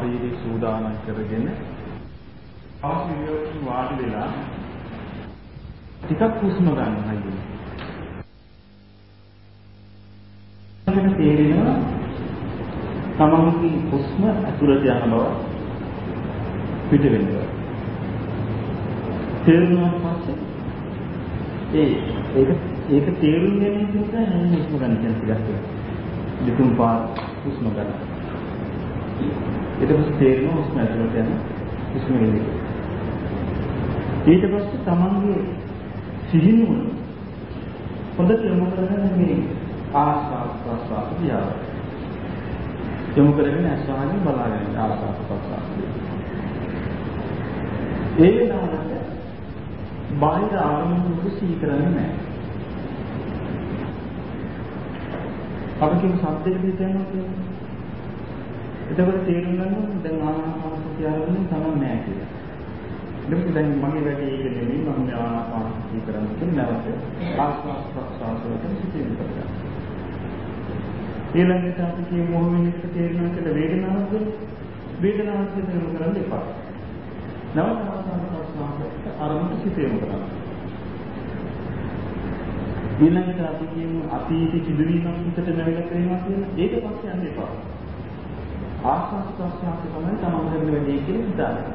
ශරීරය සූදානම් කරගෙන ආශිර්වාදයෙන් වාඩි වෙලා ටිකක් හුස්ම ගන්න හයිය. අපිට තේරෙනවා තමන්ගේ හුස්ම ඇතුළට යන බව පිට වෙනවා. තේරුණාට පස්සේ ඒ ඒක ඒක තේරුම් ගැනීම නිසා නම් හුස්ම ගන්න කියන ටිකක් දෙතුන් පාර හුස්ම ගන්න. ඊට පස්සේ තේරෙනවා හුස්ම ඇතුළට යන හුස්ම එන්නේ. ඊට පස්සේ තමන්ගේ සිහිනුවන හොඳට යොමු කරගෙන මේ ආස්වාද ප්‍රසවාස දිහා යොමු කරගෙන අස්වාහනේ බලාගෙන ආස්වාද ප්‍රසවාස ඒ වෙලාවට බාහිර ආරම්භක සිහි කරන්නේ නැහැ. අපි කියන සද්දෙට හිතනවා කියන්නේ. එතකොට තේරුම් ගන්න දැන් ආනාපාන සතිය ආරම්භයෙන් තමයි නැහැ කියලා. ඊට දැන් මගේ වැඩේ ඒක නෙමෙයි මම මේ ආනාපාන සතිය කරන්නේ කියලා නැවත ආස්වාස් ප්‍රස්වාස වලට සිටින්න කරගන්න. ඊළඟට අපි කියන මොහොමින් එක තේරෙනවා කියලා වේදනාවක් වේදනාවක් හිතෙන්න කරන්න එපා. නැවත ආස්වාස් ප්‍රස්වාසයට ආරම්භ සිටින්න කරන්න. ඊළඟට අපි කියමු අතීත සිදුවීමක් හිතට නැවිලා තියෙනවා කියන ඒක පස්සේ යන්න එපා. ආස්වාස් ප්‍රස්වාස තමයි තමන් කරන වැඩේ කියලා හිතාගන්න.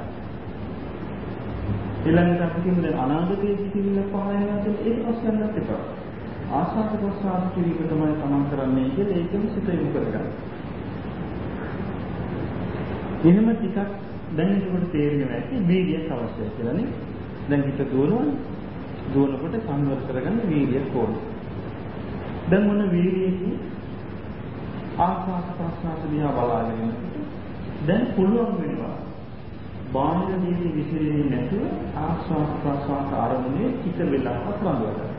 ඊළඟට අපි කියමු දැන් අනාගතයේ සිටින්න පහයනවා කියන ඒක පස්සේ යන්නත් එපා. ආස්වාද ප්‍රස්වාස කිරීම තමයි තමන් කරන්නේ කියලා ඒකම සිත යොමු කරගන්න. එහෙම ටිකක් දැන් ඒකට තේරෙනවා ඇති වීර්යයක් අවශ්‍යයි කියලා නේ. දැන් හිත දුවනවනේ. දුවනකොට සංවර කරගන්න වීර්යයක් ඕන. දැන් මොන වීර්යයකින් ආස්වාද ප්‍රස්වාස දිහා බලාගෙන දැන් පුළුවන් වෙනවා බාහිර දේවි විසිරෙන්නේ නැතුව ආස්වාද ප්‍රස්වාස ආරමුණේ හිත වෙලාවක් රඳවගන්න.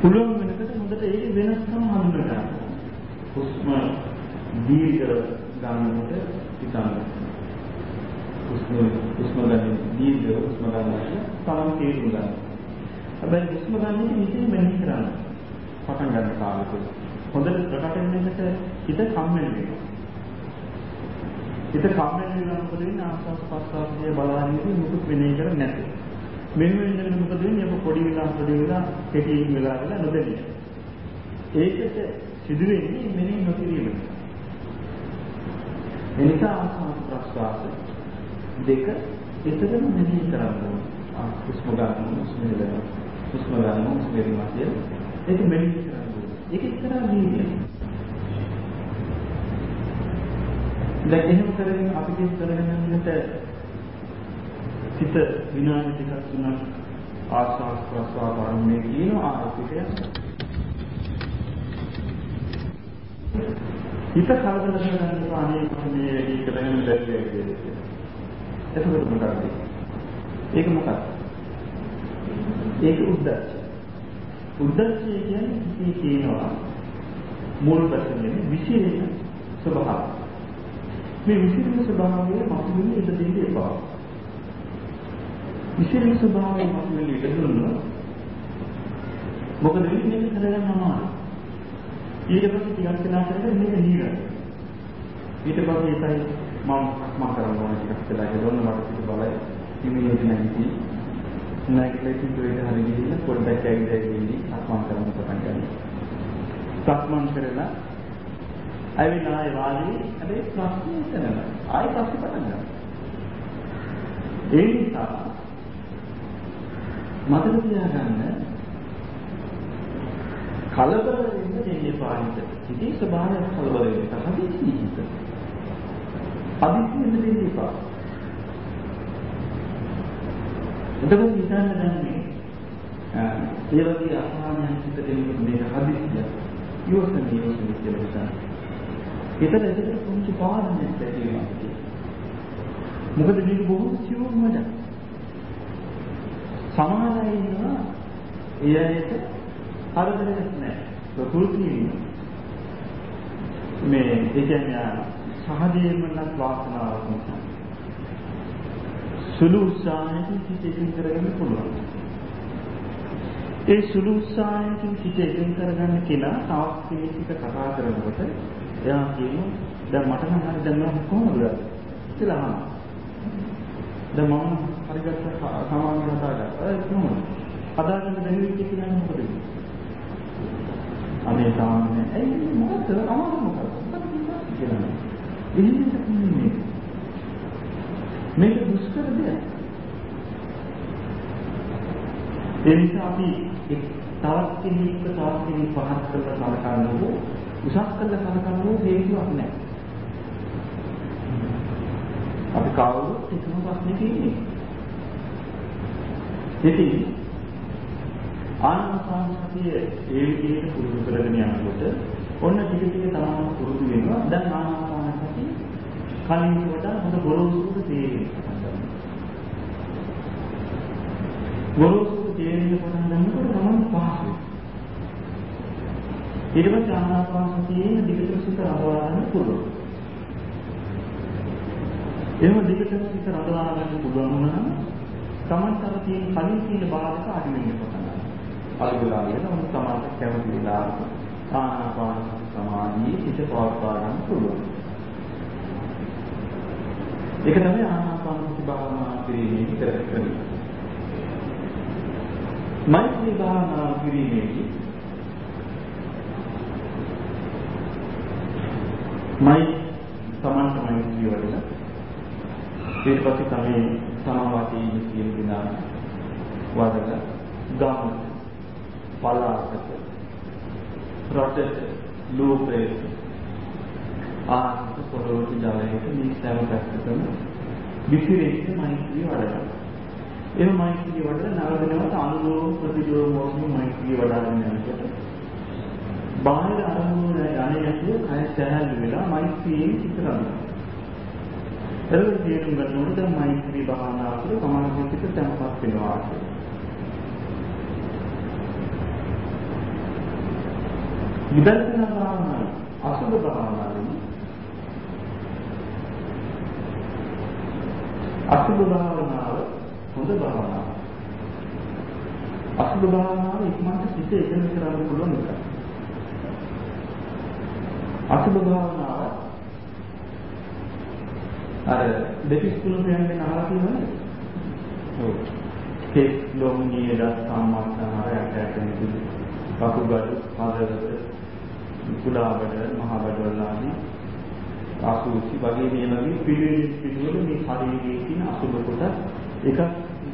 පුළුවන් වෙනකොට හොඳට ඒක වෙනස්කම් හඳුනා ගන්න. හුස්ම දීර්ඝ ගන්නකොට හිතන්න. හුස්ම හුස්ම ගන්න දීර්ඝ හුස්ම ගන්නකොට තරම් තේරුම් ගන්න. හැබැයි හුස්ම ගන්න ඉතින් මෙහෙම කරන්න. පටන් ගන්න කාලෙක හොඳට ප්‍රකට වෙන්නට හිත කම්මැලි වෙනවා. හිත කම්මැලි වෙනවා මොකද වෙන්නේ ආස්වාද ප්‍රස්වාසයේ බලාගෙන මුකුත් වෙන්නේ කර නැති. මෙන්න මෙන්න මොකද වෙන්නේ අප පොඩි වෙලා පොඩි වෙලා කෙටි වෙලා වෙලා නොදෙන්නේ. ඒකට සිදු වෙන්නේ මෙන්න නොකිරීම. එනිසා ආස්වාද ප්‍රස්වාසය දෙක එතරම් මෙහි කරන්න ඕනේ. ආ හුස්ම ගන්න හුස්ම හෙලන හුස්ම ගන්න හුස්ම හෙලනවා කියලා ඒක මෙහි කරන්න ඕනේ. ඒක එක්තරා නීතියක්. දැන් එහෙම කරගෙන අපි කිස් කරගෙන යනකොට සිත විනාඩි ටිකක් තුනක් ආස්වාස් ප්‍රස්වාස ආරම්භයේ කියන ආරම්භය හිත කලබල කරගන්න අනේ මම මේ වැඩි කරගෙන බැරි වෙයි එතකොට මොකක්ද? ඒක මොකක්ද? ඒක උද්දච්චය. උද්දච්චය කියන්නේ ඉති කියනවා මුල් වශයෙන් විශේෂ ස්වභාවය. මේ විශේෂ ස්වභාවය මතුවෙන්නේ ඉඳ දෙන්නේ එපා. විශේෂ ස්වභාවය මතුවෙන්නේ ඉඳ දුන්නොත් මොකද වෙන්නේ කරගන්න අමාරුයි. ඊට පස්සේ ටිකක් වෙලා කරගෙන මේක නීරයි. ඊට පස්සේ ඒකයි මම මම කරන්න ඕන ටිකක් වෙලා ගියොත් මට පිට බලයි ඉමේජ් නැති නැගිටලා පිටුවේ හරි ගිහින් පොඩ්ඩක් ඇවිල්ලා ගිහින් අත්මන් කරන්න පටන් ගන්නවා. සක්මන් කරලා ඇවිල්ලා ආයෙ වාඩි හැබැයි ප්‍රශ්නේ එතනම. ආයෙ පස්සේ පටන් ගන්නවා. ඒ නිසා මතක තියාගන්න කලබල වෙන්න දෙන්නේ පාරිත. ඉතින් ස්වභාවය කලබල වෙන්න. හදිසි හිත. අදිස්සියෙ දෙන්න එපා. එතකොට හිතන්න දැන් මේ ඒ වගේ අසහනයක් හිත දෙන්නකොට මේක හදිස්සිය. යොසන යොසන කියලා හිතන්න. ඒතර එතකොට පුංචි පාඩමක් ඇතිවෙනවා. මොකද මේක බොහොම සියුම් වැඩ. සමහර අය ඉන්නවා ඒ අයට හරදරයක් නැහැ. ප්‍රകൃතිය මේ ඒ කියන්නේ සහදීමනක් වාසනාවක් නිසා සුළු උත්සාහයකින් හිත එකඟ කරගන්න පුළුවන්. ඒ සුළු උත්සාහයකින් සිට එකෙන් කරගන්න කෙනා තවත් කෙනෙක් එක්ක කතා කරනකොට එයා කියනවා දැන් මට නම් හරි දැන් මම කොහොමද කියලා අහනවා. දැන් මම හරියට සමාන කතා කරා. ඒක කොහොමද? හදාගන්න බැරි වෙච්ච කියන්නේ මොකද? අනේ සාමාන්‍ය ඇයි මොකද අමාරු මොකද? කියලා. එහෙම කියන්නේ මේක දුෂ්කර දෙයක්. ඒ නිසා අපි තවත් කෙනෙක්ව තවත් කෙනෙක් පහත් කරලා සලකනවෝ උසස් කරලා සලකනවෝ හේතුවක් නැහැ. අපි කවුරුත් එකම ප්‍රශ්නේ තියෙන්නේ. ඉතින් ආනාපානසතිය ඒ විදිහට පුරුදු කරගෙන යනකොට ඔන්න ටික ටික තමයි පුරුදු වෙනවා. දැන් ආනාපානසතිය කලින් වඩා හොඳ ගොරෝසුට තේරෙනවා. ගොරෝසුට තේරෙන්න පටන් ගන්නකොට තමයි පහසු. ඊට පස්සේ ආනාපානසතියේ දිගට සිත අරවා ගන්න පුළුවන්. එහෙම දිගටම සිත රඳවා ගන්න පුළුවන් නම් තමන්ට අර තියෙන කලින් තියෙන බාධක අඩු වෙන්න පටන් ගන්නවා. අඩු වෙලා යන මොන තමන්ට කැමති වෙලාවක ආනාපාන සමාධියේ සිත පවත්වා ගන්න පුළුවන්. ඒක තමයි ආනාපාන සති භාවනා කිරීමේ කරන්නේ. මෛත්‍රී භාවනා කිරීමේදී මයි තමන්ට මෛත්‍රී වඩලා ඊට පස්සේ තමයි සමාවතී කියන දිනා වදලා ගම පලාකට රටට ලෝකයේ ආත්ම පොළොවට ජලයට මේ සෑම පැත්තකම විසිරෙන්න මෛත්‍රී වඩලා එහෙම මෛත්‍රී වඩලා නවදනවට අනුලෝම ප්‍රතිලෝම වශයෙන් මෛත්‍රී වඩාගෙන යනකොට බාහිර අරමුණ යන්නේ නැතුව කය සැහැල්ලු වෙලා මෛත්‍රියෙන් සිත රඳනවා. එතකොට තේරුම් ගන්නකොට දැන් මෛත්‍රී භාවනාව තුළ සමාධිය පිට තැන්පත් වෙනවා. විදර්ශනා භාවනාව අසුභ භාවනාවෙන් අසුභ භාවනාව හොඳ භාවනාව. අසුභ භාවනාව ඉක්මනට සිත එකඟ කරගන්න පුළුවන් එක. අසුභ භාවනාව අර දෙතිස් කුලපයන් ගැන අහලා තියෙනවද? ඔව්. කෙස් ලොම් නියද සම්මාසහරයක් ඇතෙන කකුගඩු පාදවල කුලාබඩ මහ බඩවල ආදී ආසුචි වගේ මේ වගේ පිළිවෙල පිළිවෙල මේ ශරීරයේ තියෙන අසුභ කොට එක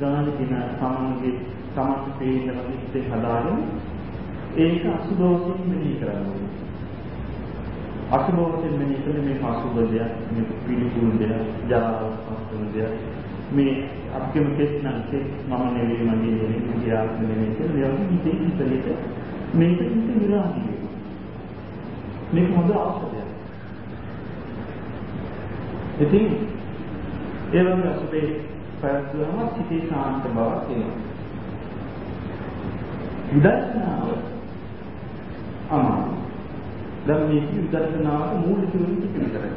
ගාන දින සමන්ගේ සමත් පේන විදිහට හදාගෙන ඒක අසුභෝසින් මෙහි කරනවා. අසුභෝසින් මෙහි කරන්නේ මේ අසුභ දෙයක්, මේ පිළිකුල් දෙයක්, ජරාවස්තුන දෙයක්. මේ අපිම කෙස්නම් කෙස් මම නෙවෙයි මගේ නෙවෙයි මගේ ආත්ම නෙවෙයි කියලා මේ වගේ හිතේ හිතේට මේක හිත විරාමයි. මේක හොඳ ඖෂධයක්. ඉතින් ඒ වගේ අසුබේ පැවැත්වුවම සිතේ ශාන්ත බවක් එනවා. විදර්ශනාව අමාරු. දැන් මේ විදර්ශනාවට මූලික වෙන්නේ පිළිතරයි.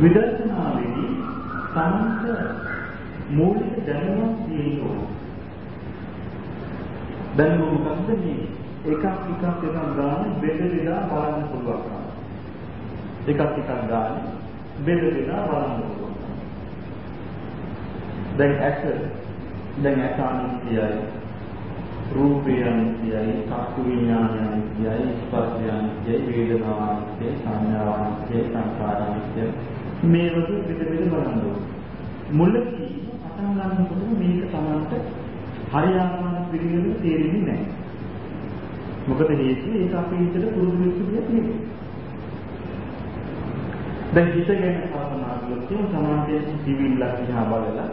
විදර්ශනාවේදී සමන්ත මූලික දැනුමක් තියෙනවා. දැනුම මොකක්ද මේ? එකක් එකක් එකක් ගන්න බෙද බෙදා බලන්න පුළුවන්. එකක් එකක් ගන්න බෙද බෙදා බලන්න පුළුවන්. දැන් ඇස දැන් ඇස අනිත්‍යයි. රූපය අනිත්‍යයි, චක්කු විඥානය අනිත්‍යයි, ස්පර්ශය අනිත්‍යයි, වේදනාව අනිත්‍යයි, සංඥාව අනිත්‍යයි, සංකාර අනිත්‍යයි. මේ වගේ බෙද බෙද බලන්න ඕනේ. මුලදී පටන් ගන්නකොට මේක තමන්ට හරියාකාර පිළිවෙල තේරෙන්නේ නැහැ. මොකද හේතුව ඒක අපේ හිතට පුරුදු වෙච්ච දෙයක් නෙවෙයි. දැන් හිත ගැන කල්පනා කළොත් සමාජයේ සිවිල්ලක් දිහා බලලා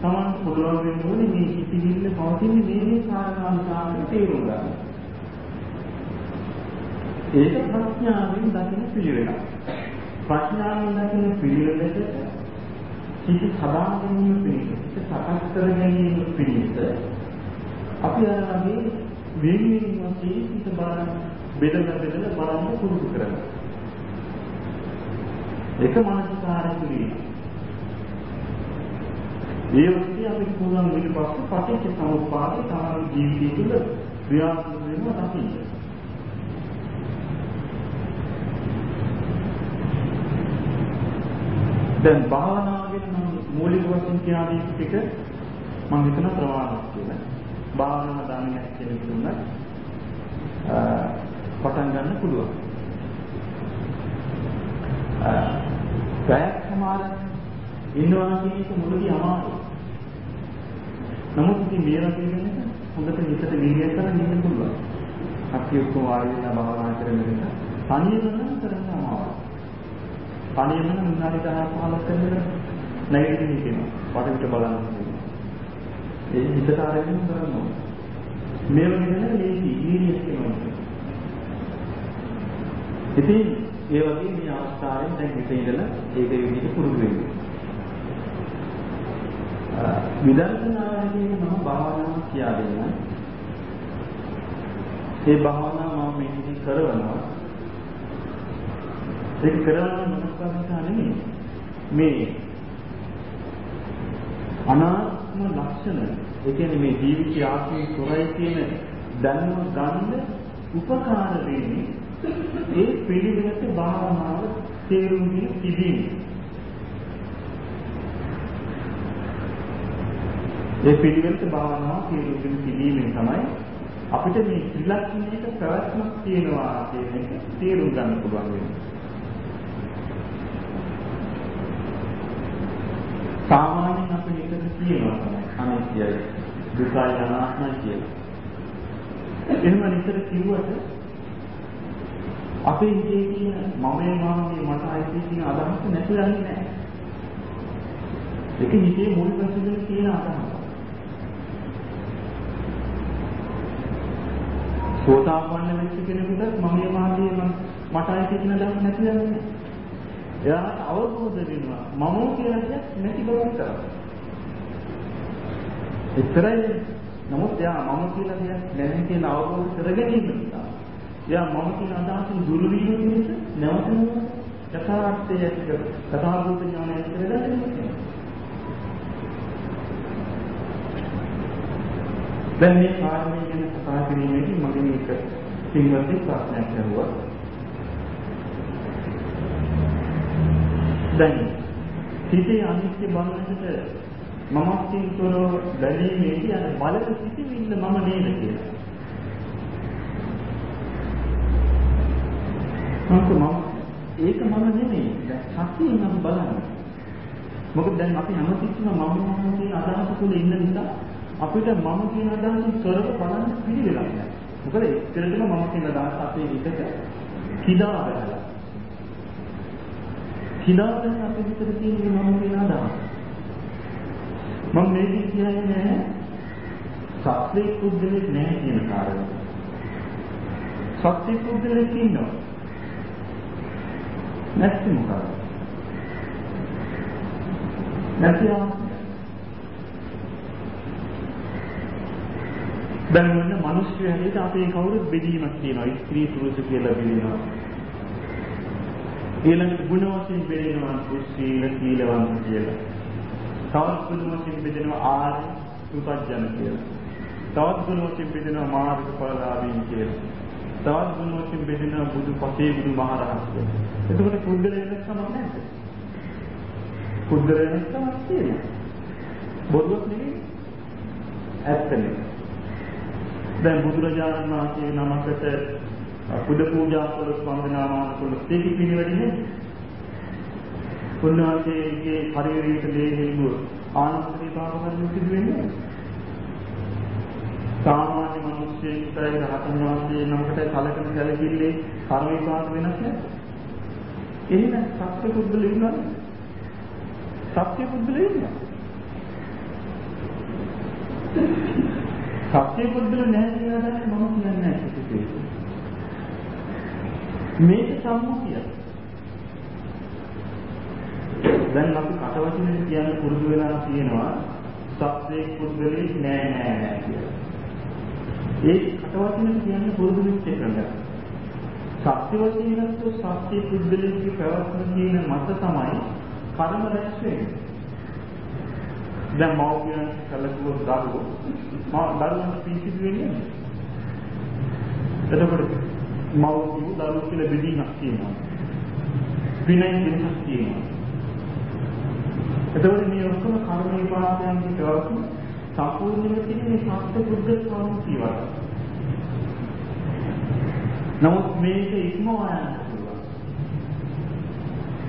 තමන් පුළුවන් වෙන්නේ මේ සිවිල්ල පවතින මේ මේ කාරණාන්තාවට තේරුම් ගන්න. ඒක ප්‍රඥාවෙන් දකින පිළිවෙලක්. ප්‍රඥාවෙන් දකින පිළිවෙලට සිත සදා ගැනීම පිණිස, සිත සකස් කර ගැනීම පිණිස අපි අර වගේ වෙනින් වශයෙන් හිත බලන්න බෙදලා බෙදලා බලන්න පුරුදු කරගන්න. එක මානසිකාරය කිරීම. ඒ ඔස්සේ අපිට පුළුවන් ඊට පස්සේ පටිච්ච සමුප්පාදේ තමයි ජීවිතය තුළ ක්‍රියාත්මක වෙනවා දකින්න. දැන් භාවනාවෙන් නම් මූලික වශයෙන් කියන ටික මම හිතන ප්‍රමාණයක් කියලා. භාවනාව දන්නේ කෙනෙකුට පටන් ගන්න පුළුවන්. පැයක් සමාරක් ඉන්නවා කියන එක මුලදී අමාරුයි. නමුත් ඉතින් මේ වගේ කෙනෙක් හොඳට හිතට වීර්යය කරන් ඉන්න පුළුවන්. අපි ඔක්කොම ආයෙත් භාවනා කරන නිසා තනියම නම් කරන්න අමාරුයි. තනියම නම් විනාඩි 10 15 කරගෙන නැගිටින්න කියනවා. වටපිට බලන්න කියනවා. ඒ හිතට අරගෙන කරන්න ඕනේ. මේ වගේ දෙයක් ලේසි වීර්යය කියනවා. ඉතින් ඒ වගේ මේ අවස්ථාවෙන් දැන් මෙතන ඉඳලා ඒක විදිහට පුරුදු වෙන්න. විදර්ශනාවේදී මම භාවනාව කියා දෙන්න. ඒ භාවනාව මම මෙහි කරනවා. ඒක කරන මොනක්ද නෙමෙයි. මේ අනාත්ම ලක්ෂණ ඒ කියන්නේ මේ ජීවිතය ආත්මේ තොරයි කියන දැනුම ගන්න උපකාර වෙන්නේ ඒ පිළිවෙලට භාවනාව තේරුම් ගෙන තිබීම. ඒ පිළිවෙලට භාවනාව තේරුම් ගෙන තිබීමෙන් තමයි අපිට මේ ත්‍රිලක්ෂණයක ප්‍රවැත්මක් තියෙනවා කියන එක තේරුම් ගන්න පුළුවන් වෙන්නේ. සාමාන්‍යයෙන් අපි හිතට කියනවා තමයි අනිත්‍යයි දුකයි අනාත්මයි කියලා. එහෙම නිතර කිව්වට අපේ හිතේ තියෙන මමයේ මාගේ මට අයිති කියන අදහස නැතුව යන්නේ නැහැ. ඒක හිතේ මුල් පැසෙන තියෙන අදහස. සෝතාපන්න වෙච්ච කෙනෙකුට මමයේ මාගේ මට අයිති කියන අදහස නැතුව යන්නේ නැහැ. එයාට අවබෝධ වෙනවා මම කියලා දෙයක් නැති බව විතරයි. එතරයි නමුත් එයා මම කියලා දෙයක් නැහැ කියලා අවබෝධ කරගෙන ඉන්න නිසා එයා මම කියන අදහසින් දුරු වීම පිණිස නැවතම යථාර්ථය කතාභූත ඥානය කියලා දැන් මේ කාරණේ ගැන කතා කිරීමේදී මගේ මේක පින්වත්නි ප්‍රශ්නයක් ඇහුවා. දැන් සිතේ අනිත්‍ය බලනකොට මමත්වයෙන් තොරව බැලීමේදී අර බලන සිටින්න මම නේද කියලා. මොකද මම ඒක මම නෙමෙයි. දැන් සතියෙන් අපි බලන්නේ. මොකද දැන් අපි හැමතිස්සෙම මම මම කියන අදහස තුල ඉන්න නිසා අපිට මම කියන අදහසින් තොරව බලන්න පිළිවෙලක් නැහැ. මොකද ඒතරටම මම කියන අදහස අපේ හිතට කිදා වෙලා. කිදා වෙන අපේ හිතට තියෙන මම කියන අදහස. මම මේක කියන්නේ සත්‍ය පුද්ගලෙක් නැහැ කියන කාරණය. සත්‍ය පුද්ගලෙක් ඉන්නවා. නැති මොකක්ද? නැති දැන් මොන මිනිස්සු හැටියට අපේ කවුරුත් බෙදීමක් තියෙනවා. ස්ත්‍රී පුරුෂ කියලා බෙදෙනවා. ඊළඟට ගුණ වශයෙන් බෙදෙනවා කුසීල සීලවන්ත කියලා. තවත් ගුණ වශයෙන් බෙදෙනවා ආර්ය උපජ්ජන කියලා. තවත් ගුණ වශයෙන් බෙදෙනවා මාර්ගඵලලාභීන් කියලා. තවත් ගුණ වශයෙන් බෙදෙනවා බුදු පසේ බුදු මහරහත් කියලා. එතකොට පුද්ගල වෙනස් සමක් නැහැ. පුද්ගල වෙනස් සමක් තියෙනවා. බොරුවක් නෙවෙයි. ඇත්තනේ. දැන් බුදුරජාණන් වහන්සේ නමකට පුද පූජා කළොත් වන්දනාමාන කළොත් ඒක පිළිවෙලින්නේ. උන්වහන්සේගේ ශරීරයට ලේහෙලුව ආනන්ද විපාක කරන්න සිදු වෙන්නේ. සාමාන්‍ය මිනිස්සෙක්ටයි රහතන් වහන්සේ නමකට කලකන සැලකිල්ලේ කර්ම විපාක වෙනස් නැහැ. එහෙම සත්‍ය පුද්ගලයෝ ඉන්නවද? සත්‍ය පුද්ගලයෝ ඉන්නවා. සත්‍ය පුද්ගලයෝ නැහැ කියලා මම කියන්නේ නැහැ කිසිසේත්. මේක සම්මුතිය. දැන් අපි කටවචනෙන් කියන්න පුරුදු වෙලා තියෙනවා සත්‍ය පුද්ගලෙක් නෑ නෑ නෑ කියලා. ඒ කටවචනෙන් කියන්න පුරුදු වෙච්ච එකක්. සත්‍ය වශයෙන්ත් සත්‍ය පුද්ගලයේ පැවැත්ම කියන මත තමයි කර්ම රැස් වෙන්නේ. දැන් මව්පියන් කලකුව දරුවෝ මා දරුවන්ට පිසිදු වෙන්නේ එතකොට මව්පියෝ දරුවෝ කියලා බෙදීමක් තියෙනවා. විනය දෙකක් තියෙනවා. එතකොට මේ ඔක්කොම කර්ම විපාකයන්ගේ ප්‍රවෘත්ති සම්පූර්ණයෙන්ම තියෙන මේ සත්‍ය බුද්ධ ස්වභාවය නමුත් මේක ඉක්මවා යන්න පුළුවන්.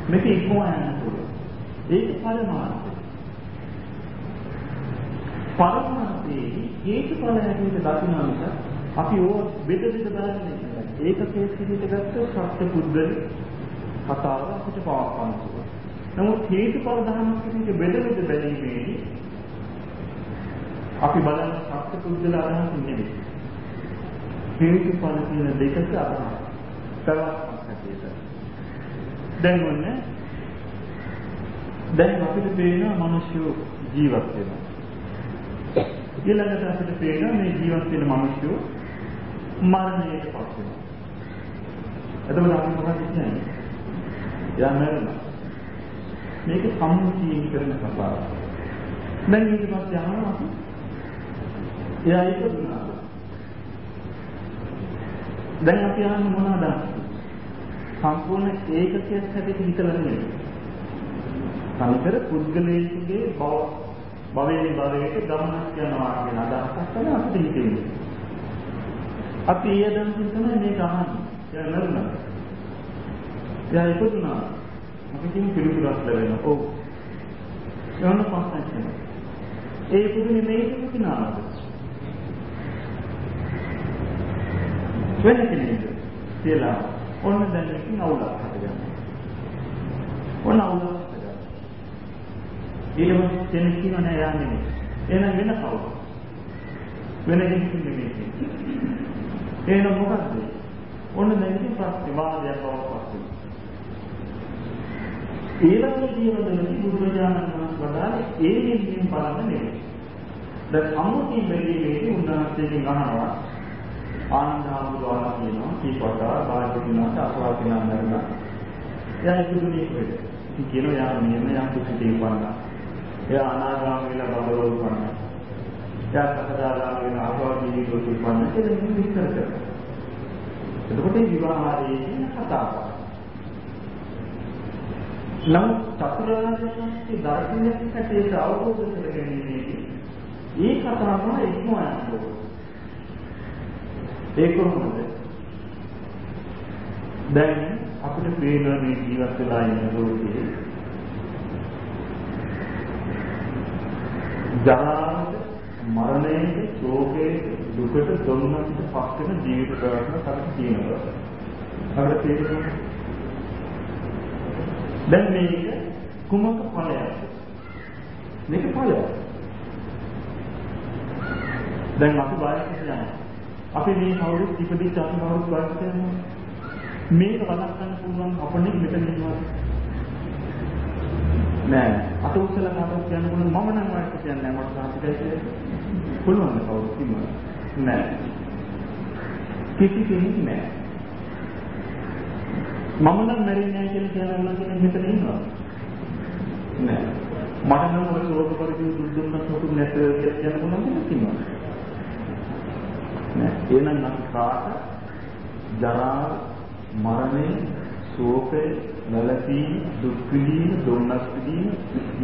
මේක ඉක්මවා යන්න පුළුවන්. ඒක පරමාර්ථය. පරමාර්ථයේ හේතුඵල හැටියට දකින්න නිසා අපි ඕක බෙද බෙද බලන්නේ නැහැ. ඒක කේස් විදිහට ගත්ත සත්‍ය බුද්ධ කතාව අපිට පවත්වන්න පුළුවන්. නමුත් හේතුඵල ධර්මයක් විදිහට බෙද බෙද බැලීමේදී අපි බලන සත්‍ය පුද්ගල අදහස් නෙවෙයි. හේතුඵල කියන දෙකට අදහස්. තවත් හැටියට. දැන් ඔන්නේ දැන් අපිට පේනවා මිනිස්සු ජීවත් වෙනවා. ඊළඟට අපිට පේනවා මේ ජීවත් වෙන මිනිස්සු මරණයට පත් වෙනවා. එතකොට අපි මොකක්ද කියන්නේ? එයා මැරෙනවා. මේක සම්මුතියෙන් කරන කතාවක්. දැන් ඊට පස්සේ අහනවා අපි එයා ඉපදුනා. දැන් අපි අහන්නේ මොනවද? සම්පූර්ණ ඒකකයක් හැටියට හිතලා නෙමෙයි. සමතර පුද්ගලයෙකුගේ බව භවයේ භවයට ගමනක් යනවා කියන අදහසක් තමයි අපිට හිතෙන්නේ. අපි ඒ දැනුමින් තමයි මේක අහන්නේ. එයා නරුණා. එයා ඉපදුනා. අපි කියන පිළිතුරක් ලැබෙනවා. ඔව්. යන්න පස්සෙන් කියනවා. ඒ ඉපදුනේ මේක කිනාවද? වෙන කෙනෙක්ද? කියලා. ඔන්න දැන් ඉතින් අවුලක් හදගන්නවා. ඔන්න අවුලක් හදගන්නවා. ඊට පස්සේ කෙනෙක් කියනවා නෑ යා නෙමෙයි. එහෙනම් වෙන කවුද? වෙන කෙනෙක් නෙමෙයි. එහෙනම් මොකද්ද? ඔන්න දැන් ඉතින් ප්‍රශ්නේ වාදයක් බවට පත් ඊළඟ ජීවිතවලදී බුදුරජාණන් වහන්සේ වදාළේ ඒ නිමින් බලන්න නෙවෙයි. දැන් සම්මුතිය බැලීමේදී උන්වහන්සේගෙන් අහනවා ආනන්ද හාමුදුරුවෝ කියනවා කීපවතා බාහිරිනාට අසවාකිනා නරන. එයා ඉදුනේ කොහෙද? ඉතින් කියනවා යා මෙන්න යම් කුසිතේ උපන්නා. එයා අනාගාමී වෙලා බබලෝ උපන්නා. එයා සකදාගාමී වෙන අසවාකී දොස් උපන්නා කියලා ඉතින් විස්තර කරනවා. එතකොට මේ විවාහයේ කතාවක්. නමුත් චතුරාර්ය සත්‍ය දර්ශනයක් හැටියට අවබෝධ කරගැනීමේදී ඒ කතාව ඉක්මවා යනවා. ඒ කොහොමද? දැන් අපිට පේන මේ ජීවත් වෙලා ඉන්න ලෝකයේ ජරාවට, මරණයට, ශෝකයට, දුකට, දුන්නට පස් වෙන ජීවිත ප්‍රවෘත්ති තමයි තියෙනවා. අපිට තේරෙනවා දැන් මේක කුමක ඵලයක්ද? මේක ඵලයක්. දැන් අපි බයකට යනවා. අපි මේ කවුරුත් ඉපදිච්ච අපි කවුරුත් බයකට යනවා. මේක වළක්වන්න පුළුවන් අපනේ මෙතන ඉන්නවා. නෑ අත උස්සලා කාටවත් කියන්න පුළුවන් මම නම් වායිස් කියන්නේ නෑ මට සාහිත්‍යයි කියලා. පුළුවන් කවුරුත් ඉන්නවා. නෑ. කිසි කෙනෙක් නෑ. මම නම් මැරෙන්නේ නැහැ කියලා කියනවා කෙනෙක් මෙතන ඉන්නවා. නෑ. මට නම් ඔය ශෝක පරිදි දුක් දුන්නත් මොකුත් නැත කියලා කියන්න පුළුවන් කෙනෙක් ඉන්නවා. නෑ. එහෙනම් නම් කාට ජරා මරණය ශෝකය නැලපීම දුක් විඳීම දුන්නස් විඳීම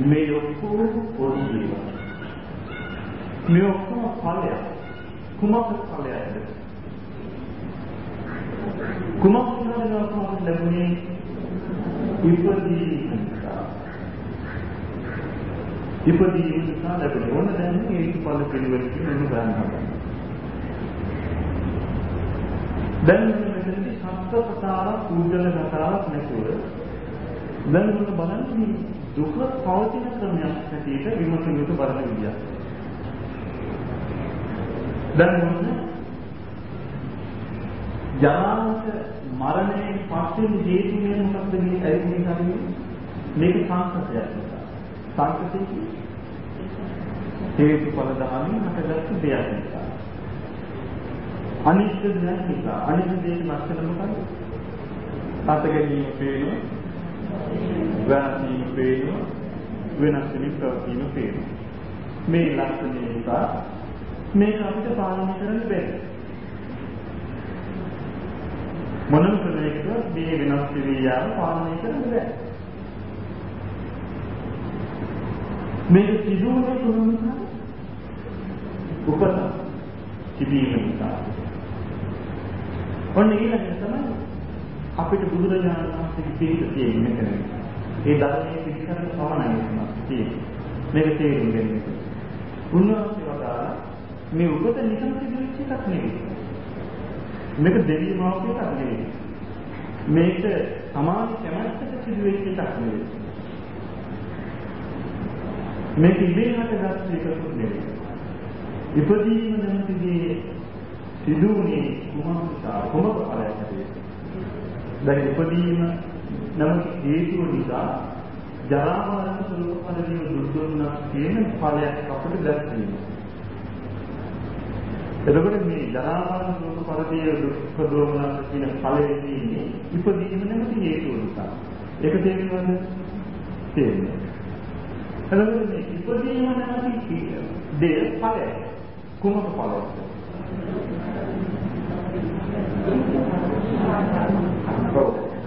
මේ ඔක්කොම පොදු දේවල්. මේ ඔක්කොම ඵලයක්. කුමක ඵලයක්ද? කුමක් කරනවාට ලැබුණේ ඉපදී නිසා. ඉපදී නිසා ලැබුණේ ඕන දැන් ඒක ඵල පිළිවෙලකින් වෙන ගන්නවා. දැන් මෙතනදී සත්‍ය කතාවක් පූජන කතාවක් නැතුව දැන් මොකද බලන්නේ දුක පවතින ක්‍රමයක් හැටියට විමසන යුතු බලන විදියක්. දැන් මොන්නේ ජරාවට මරණයෙන් පස්සේ ජීවිතය වෙන මොකක්ද මේ ඇවිත් මේ කන්නේ මේක සංකතයක් නිසා. සංකතේ හේතුඵල ධර්මයෙන් හටගත්තු දෙයක් නිසා. අනිත්‍ය දෙයක් නිසා අනිත්‍ය දෙයක ලක්ෂණ මොකක්ද අත ගැනීම පේනවා වැරදීම පේනවා වෙනස් වෙන ප්‍රවෘත්තිම පේනවා මේ ලක්ෂණය නිසා මේක අපිට පාලනය කරන්න බැහැ. මොනම ක්‍රමයක මේ වෙනස් ක්‍රියාව පාලනය කරන්න බැහැ. මේක සිදුවන්නේ කොහොමද? උපත තිබීම නිසා. ඔන්න ඊළඟට තමයි අපිට බුදුරජාණන් වහන්සේගේ පිළිතුර තියෙන්නේ මෙතන. ඒ ධර්මයේ පිළිකරන පමණයි තියෙන්නේ. මේක තේරුම් ගන්න. උන්වහන්සේ වදාලා මේ උපත නිකන් සිදුවෙච්ච එකක් නෙවෙයි. මේක දෙවියන් වහන්සේ එකක් නෙවෙයි. මේක සමාජ කැමැත්තට සිදුවෙච්ච එකක් නෙවෙයි. මේක ඉබේ හටගත් එකක් නෙවෙයි. ඉපදීම නැමැති දේ සිදුවුනේ කුමක් කුමක ඵලයක්ද? දැන් ඉපදීම නැමැති හේතුව නිසා ජරා මරණ ස්වરૂප පරිදි දුක් දුන්නා කියන ඵලයක් අපිට දැක්වෙනවා. එතකොට මේ ජරා මරණ ස්වરૂප පරිදි දුක් දුන්නා කියන ඵලයේ තියෙන්නේ ඉපදීම නැමැති හේතුව නිසා. ඒක තේරෙනවද? තේරෙනවා. එතකොට මේ ඉපදීම නැමැති දේ ඵලය කුමක ඵලයක්ද?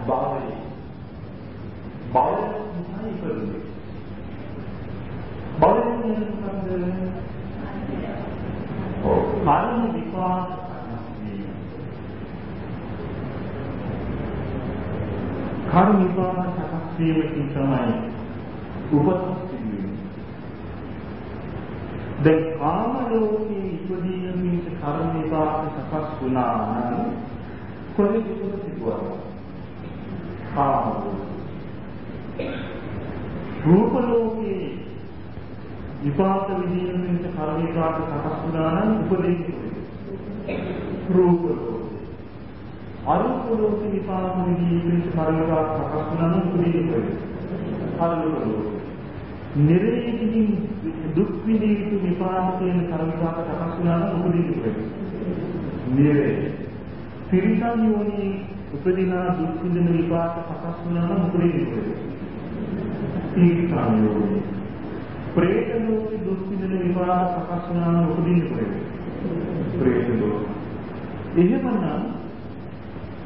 භාවය භාවය නිසා ඉපදුනේ භාවය කියන්නේ කර්ම විපාක කර්ම විපාක සකස් වීමකින් තමයි උපත සිදුවෙන්නේ දැන් කාම ලෝකයේ ඉපදීමේ කර්ම විපාක සකස් වුණා නම් කොහේද උපත සිදුවන්නේ කාම රූප ලෝකයේ විපාක විදීමෙන් කර්ම විපාක සකස් වුණා නම් උපදින්නේ රූප ලෝකේ අරූප ලෝකේ විපාක විදීමෙන් කර්ම විපාක සකස් වුණා නම් උපදින්නේ අරූප ලෝකේ නිර්වේදකින් දුක් විඳින යුතු විපාක කියන කර්මකාර සකස් වුණාම මොකද වෙන්නේ? නිර්වේද. තිරිසන් යෝනියේ උපදිනා දුක් විඳින විපාක සකස් වුණාම මොකද වෙන්නේ? තිරිසන් යෝනියේ. പ്രേත ලෝකේ දුක් විඳින විපාක සකස් වුණාම මොකද වෙන්නේ? പ്രേත ලෝක. එහෙමනම්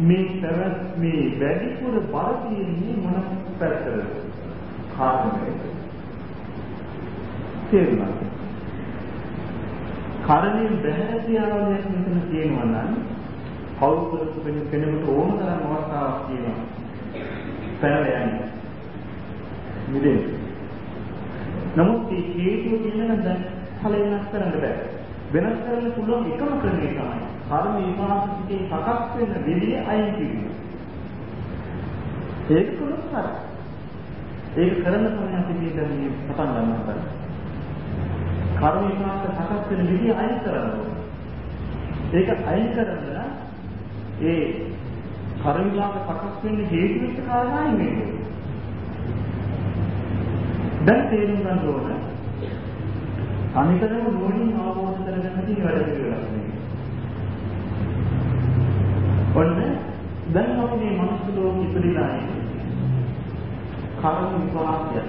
මේ පැවැත් මේ වැඩිපුර බල තියෙන්නේ මොන පැත්තද? කාර්මයේ. තේරුණා. කරණයෙන් බැහැ තියාවලියක් මෙතන තියෙනවා නම් කවුරුත් කෙනෙකුට ඕන තරම් අවස්ථාවක් තියෙනවා. පැනලා යන්න. මිදෙන්න. නමුත් මේ හේතුව කියන දැන් ඵල වෙනස් කරන්න බෑ. වෙනස් කරන්න පුළුවන් එකම ක්‍රමය තමයි කර්ම විපාකයේ සකස් වෙන විදිය අයින් කිරීම. ඒක කළොත් හරි. ඒක කරන තමයි අපි මේ පටන් ගන්නවා. කර්ම විපාක සකස් වෙන විදිය අයින් කරන්න ඕනේ. ඒක අයින් කරන්න ඒ කර්ම විපාක සකස් වෙන්න හේතු වෙච්ච කාරණා අයින් වෙනවා. දැන් තේරුම් ගන්න ඕන අනිතරම නුවණින් අවබෝධ කරගන්න තියෙන වැඩ පිළිවෙලක් නෙවෙයි. ඔන්න දැන් අපි මේ මනුස්ස ලෝකෙ ඉපදිලා ඉන්නේ. කර්ම විපාකය.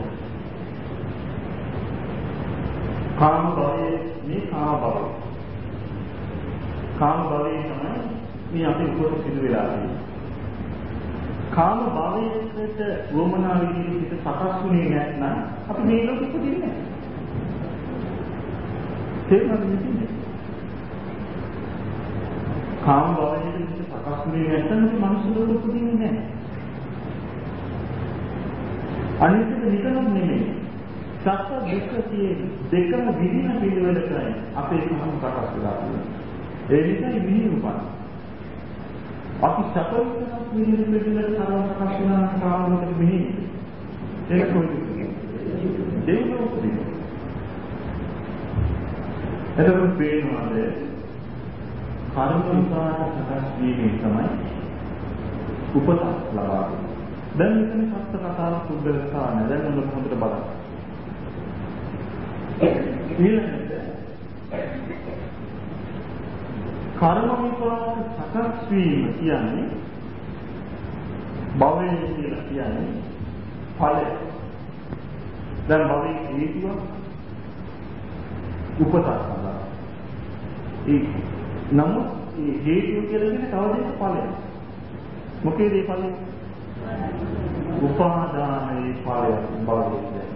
කාම භවයේ මේ කාම භවය. කාම භවයේ තමයි මේ අපි උපත සිදු වෙලා තියෙන්නේ. කාම භවයකට වමනා විදිහට සකස් වුණේ නැත්නම් අපි මේ ලෝකෙ ඉපදින්නේ නැහැ. තේරුණාද මේක? කාම භවයට සකස් වුණේ නැත්නම් අපි මනුස්ස ලෝකෙ ඉපදින්නේ නැහැ. අනිත් එක නිකන් නෙමෙයි. සත්‍ය දුක්ඛ දෙකම විදින පිළිවෙලකයි අපේ කම සකස් වෙලා තියෙන්නේ. ඒ නිසා විහිළු උපන්. අපි සැපවින්දනක් විදිහට පිළිවෙල කරන කෂණ කාමකට මෙහි ඒක කොයිද දෙවියෝපදී එතකොට පේනවාද? කර්ම විපාක සකස් වීමේ තමයි උපත ලබා දැන් මෙතන සත්‍ය කතාවක් සුද්ධ කරන දැන් මොනවද හොඳට බලන්න. ඊළඟට කර්ම විපාක සකස් වීම කියන්නේ භවය කියලා කියන්නේ ඵලය. දැන් භවයේ හේතුව උපතක් සඳහා. ඒ නමුත් ඒ හේතුව කියලා කියන්නේ තව දෙයක් ඵලයක්. මොකේද ඒ ඵලය? උපාදානයේ ඵලයක් බව උපාදානයේ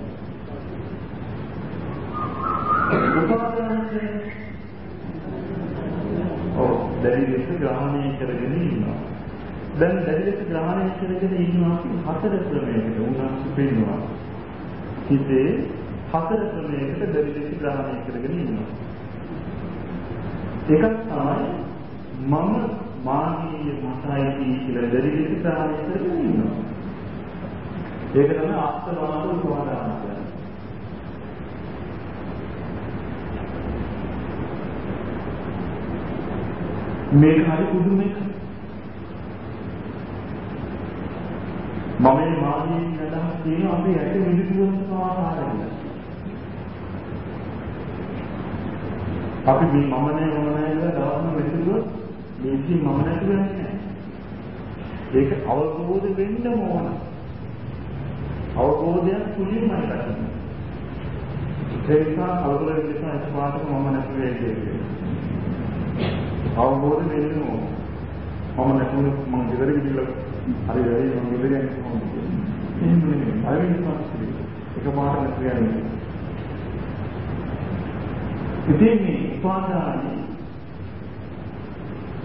ඔව් දැඩි ලෙස ග්‍රහණය කරගෙන ඉන්නවා. දැන් දැඩි ලෙස ග්‍රහණය කරගෙන ඉන්නවා හතර ක්‍රමයකට උන්වහන්සේ පෙන්වනවා. හිතේ හතර ක්‍රමයකට දැඩි ලෙස ග්‍රහණය කරගෙන ඉන්නවා. එකක් තමයි මම මානීය මතයි කියලා දැඩි ලෙස ග්‍රහණය කරගෙන ඉන්නවා. ඒක තමයි අත්වාද උපාදාන කියන්නේ. මේක හරි පුදුම එකක්. මම මේ මාගේ නදහස් තියෙන අපේ ඇට මිනිසුන් සමාහාරය. අපි මේ මම නෑ මම නෑ කියලා දවස්ම මෙතුදුව මේකේ මම නැතුව නැහැ. ඒක අවබෝධ වෙන්න ඕන. අවබෝධයක් තුලින්මයි කරන්නේ. ඒක අවබෝධ වෙන්න ඉස්සරහට මම නැතුව වෙන්නේ. අවබෝධ වෙන්න ඕන. මම නැතුව මම ගෙදර ගිහිල්ලා හරි වැඩි මම ගෙදර යන්නේ කොහොමද? එහෙම නෙමෙයි. අයින් පස්සේ එකපාරට නැතුව යන්නේ. ඉතින් මේ උපාදානයි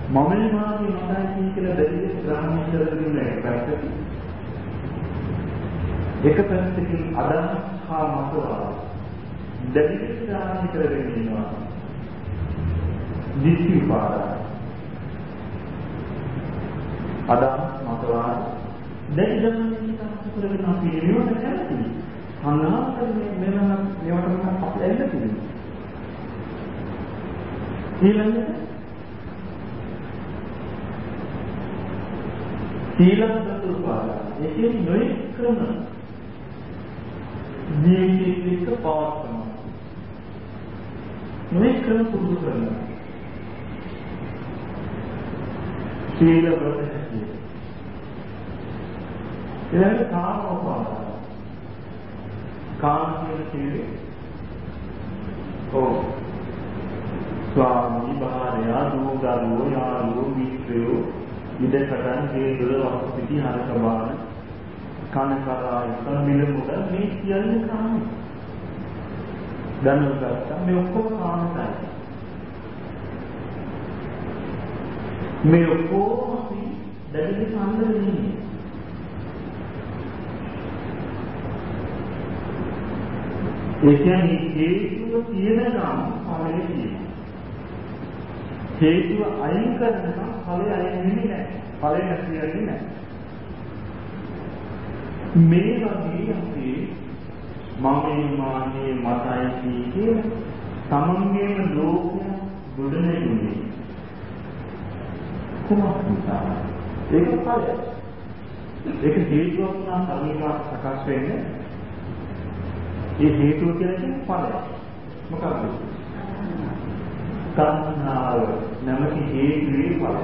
මම මාගේ මතයි කියලා දෙවියන් ග්‍රහණය කරගෙන එක පැත්තකින් එක පැත්තකින් අදහස් හා මතවාද දෙවියන් ග්‍රහණය කරගෙන ඉන්නවා දිට්ඨි උපාදාන අදහස් මතවාද දෙවියන් ග්‍රහණය කරගෙන අපි නිවන කැමති අනාගතේ මෙන්න මේවට අපි ඇල්ල තිබෙනවා ඊළඟට සීලබ්බත උපාදාන. ඒකේ නොයෙක් ක්‍රම ජීවිතයක පවත්වනවා. නොයෙක් ක්‍රම පුරුදු කරනවා. සීලබ්බත හැකියි. ඊළඟ කාම උපාදාන. කාම කියන කීවේ ඔව් ස්වාමී භාර්යා දූ දරුවෝ යාළුවෝ මිත්‍රයෝ ඉඩකටන් ගේ දොර වස්තු පිටි හරක බාන කන කරා එක මිල මුද මේ කියන්නේ කාම. දැනුගත්තා මේ ඔක්කොම කාමයි. මේ ඔක්කොම අපි දැඩි සම්බන්ධ ඒ කියන්නේ හේතුව තියෙනකම් ඵලය තියෙනවා. හේතුව අයින් කරනකම් ඵලය අයින් වෙන්නේ නැහැ. ඵලය නැති වෙන්නේ නැහැ. මේ වගේ අපි මමේ මාගේ මතයි කියන තමන්ගේම ලෝකය ගොඩනැගුණේ කොහොමද නිසා? ඒක ඵලය. ඒක හේතුවක් නම් සමීප සකස් වෙන්නේ ඒ හේතුව කියලා කියන්නේ ඵලය. මොකක්ද? තණ්හාව නැමැති හේතුවේ ඵලය.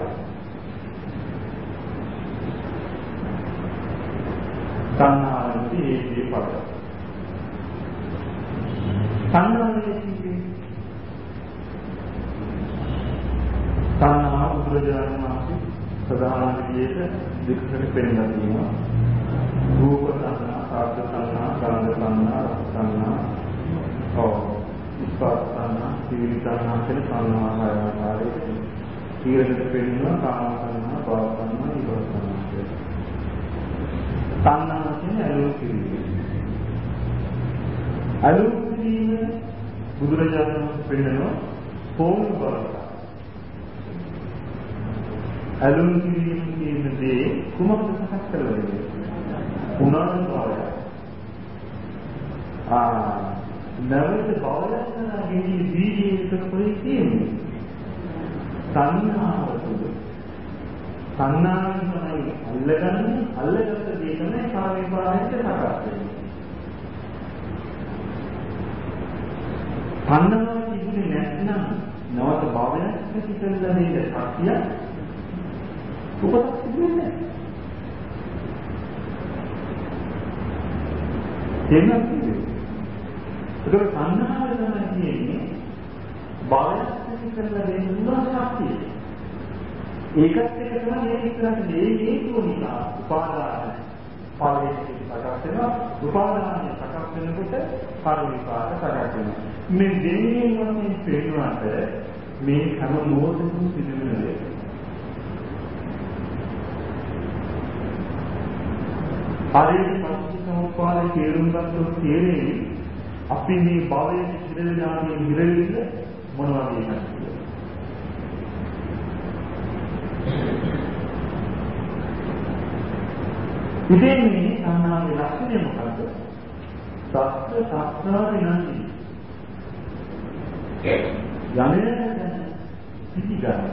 තණ්හාව නැමැති හේතුවේ ඵලය. තණ්හාවේ කියන්නේ තණ්හා බුදුරජාණන් වහන්සේ ප්‍රධාන විදියට දෙකකට පෙන්නලා තියෙනවා. රූප තණ්හා, සාත්‍ය තණ්හා, ගන්ධ තණ්හා, රස තණ්හා. ඔව්. ස්පර්ශනා සීලිතනා කියන සංවාහය ආකාරයේ ඊළඟට පෙන්වන කාම සංනා භව සංනා ඊළඟ සංනා කියලා. සංනා කියන්නේ අලෝක කිරීම. අලෝක කිරීම බුදුරජාණන් වහන්සේ පෙන්නනවා හෝම බව. අලෝක කිරීම කියන දේ කුමක්ද සකස් කරලා දෙන්නේ? උනාද බවය. ආ නැවත බවලස්සන ගෙඩි බීජයක කොයි තියෙන්නේ සංනාව තුළ සංනාවෙන් තමයි අල්ලගන්නේ අල්ලගත්ත දේ තමයි කාමේ පාරෙන්ට සකස් වෙන්නේ සංනාව තිබුණේ නැත්නම් නැවත භවයක් පිටිකල්ලා නේද සත්‍ය උපතක් තිබුණේ නැහැ එන්නත් ඒකට සංඥාව තමයි කියන්නේ කරලා දෙන්න ශක්තිය. ඒකත් එක්ක තමයි මේ ඉස්සරහට මේ හේතුව නිසා උපාදාන ඵලයේ සකස් වෙනවා උපාදානය සකස් වෙනකොට පර විපාක සකස් වෙනවා මේ දෙන්නේ වශයෙන් පෙන්වන්නට මේ හැම මොහොතකම සිදුවෙන දේ හරියට පටිච්චසමුප්පාදේ තේරුම් ගත්තොත් තේරෙන්නේ අපි මේ භවයේ ඉරවිලාගේ ඉරවිල්ල මොනවා කියනද ඉතින් මේ සංඥාවේ ලක්ෂණය මොකද්ද? සත්‍ය සත්‍යා විනාශි. යන්නේ පිටිගන්න.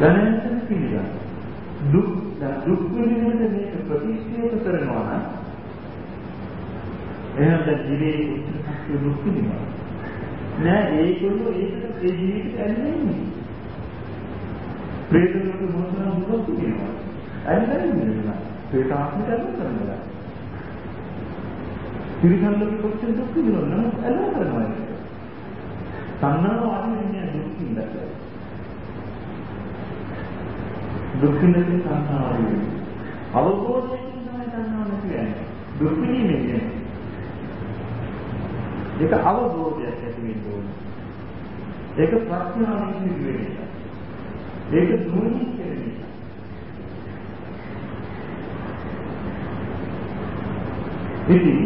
දැනෙන්න පිළිගන්න. දුක් දුක් විඳිනකොට මේක ප්‍රතික්ෂේප කරනවා නම් එහෙනම් දැන් ජීවේ උත්තරපත් දුක් විඳිනවා. නෑ ඒගොල්ලෝ ඒකට ඒ ජීවිතය ඇන්නේ නෑ. ප්‍රේතවලට මොනතරම් දුක් විඳිනවා. ඇන්නේ නෑ. ප්‍රේත ආත්මයට කරනවා. තිරිසන්ලෝක කොච්චර දුක් විඳිනවද? නමුත් ඇලව කරනවා. සංනාව ආදී දුක් විඳිනවා. දුක් විඳින සංසාරය. අවබෝධයෙන් තමයි සංසාර නැති වෙන්නේ. දුක් විඳින්නේ කියන්නේ. ඒක අවබෝධයක් ඇති වෙන්න ඕනේ. ඒක ප්‍රඥාවෙන් සිදු වෙන එක. ඒක දුරුනි කියන එක. ඉතින්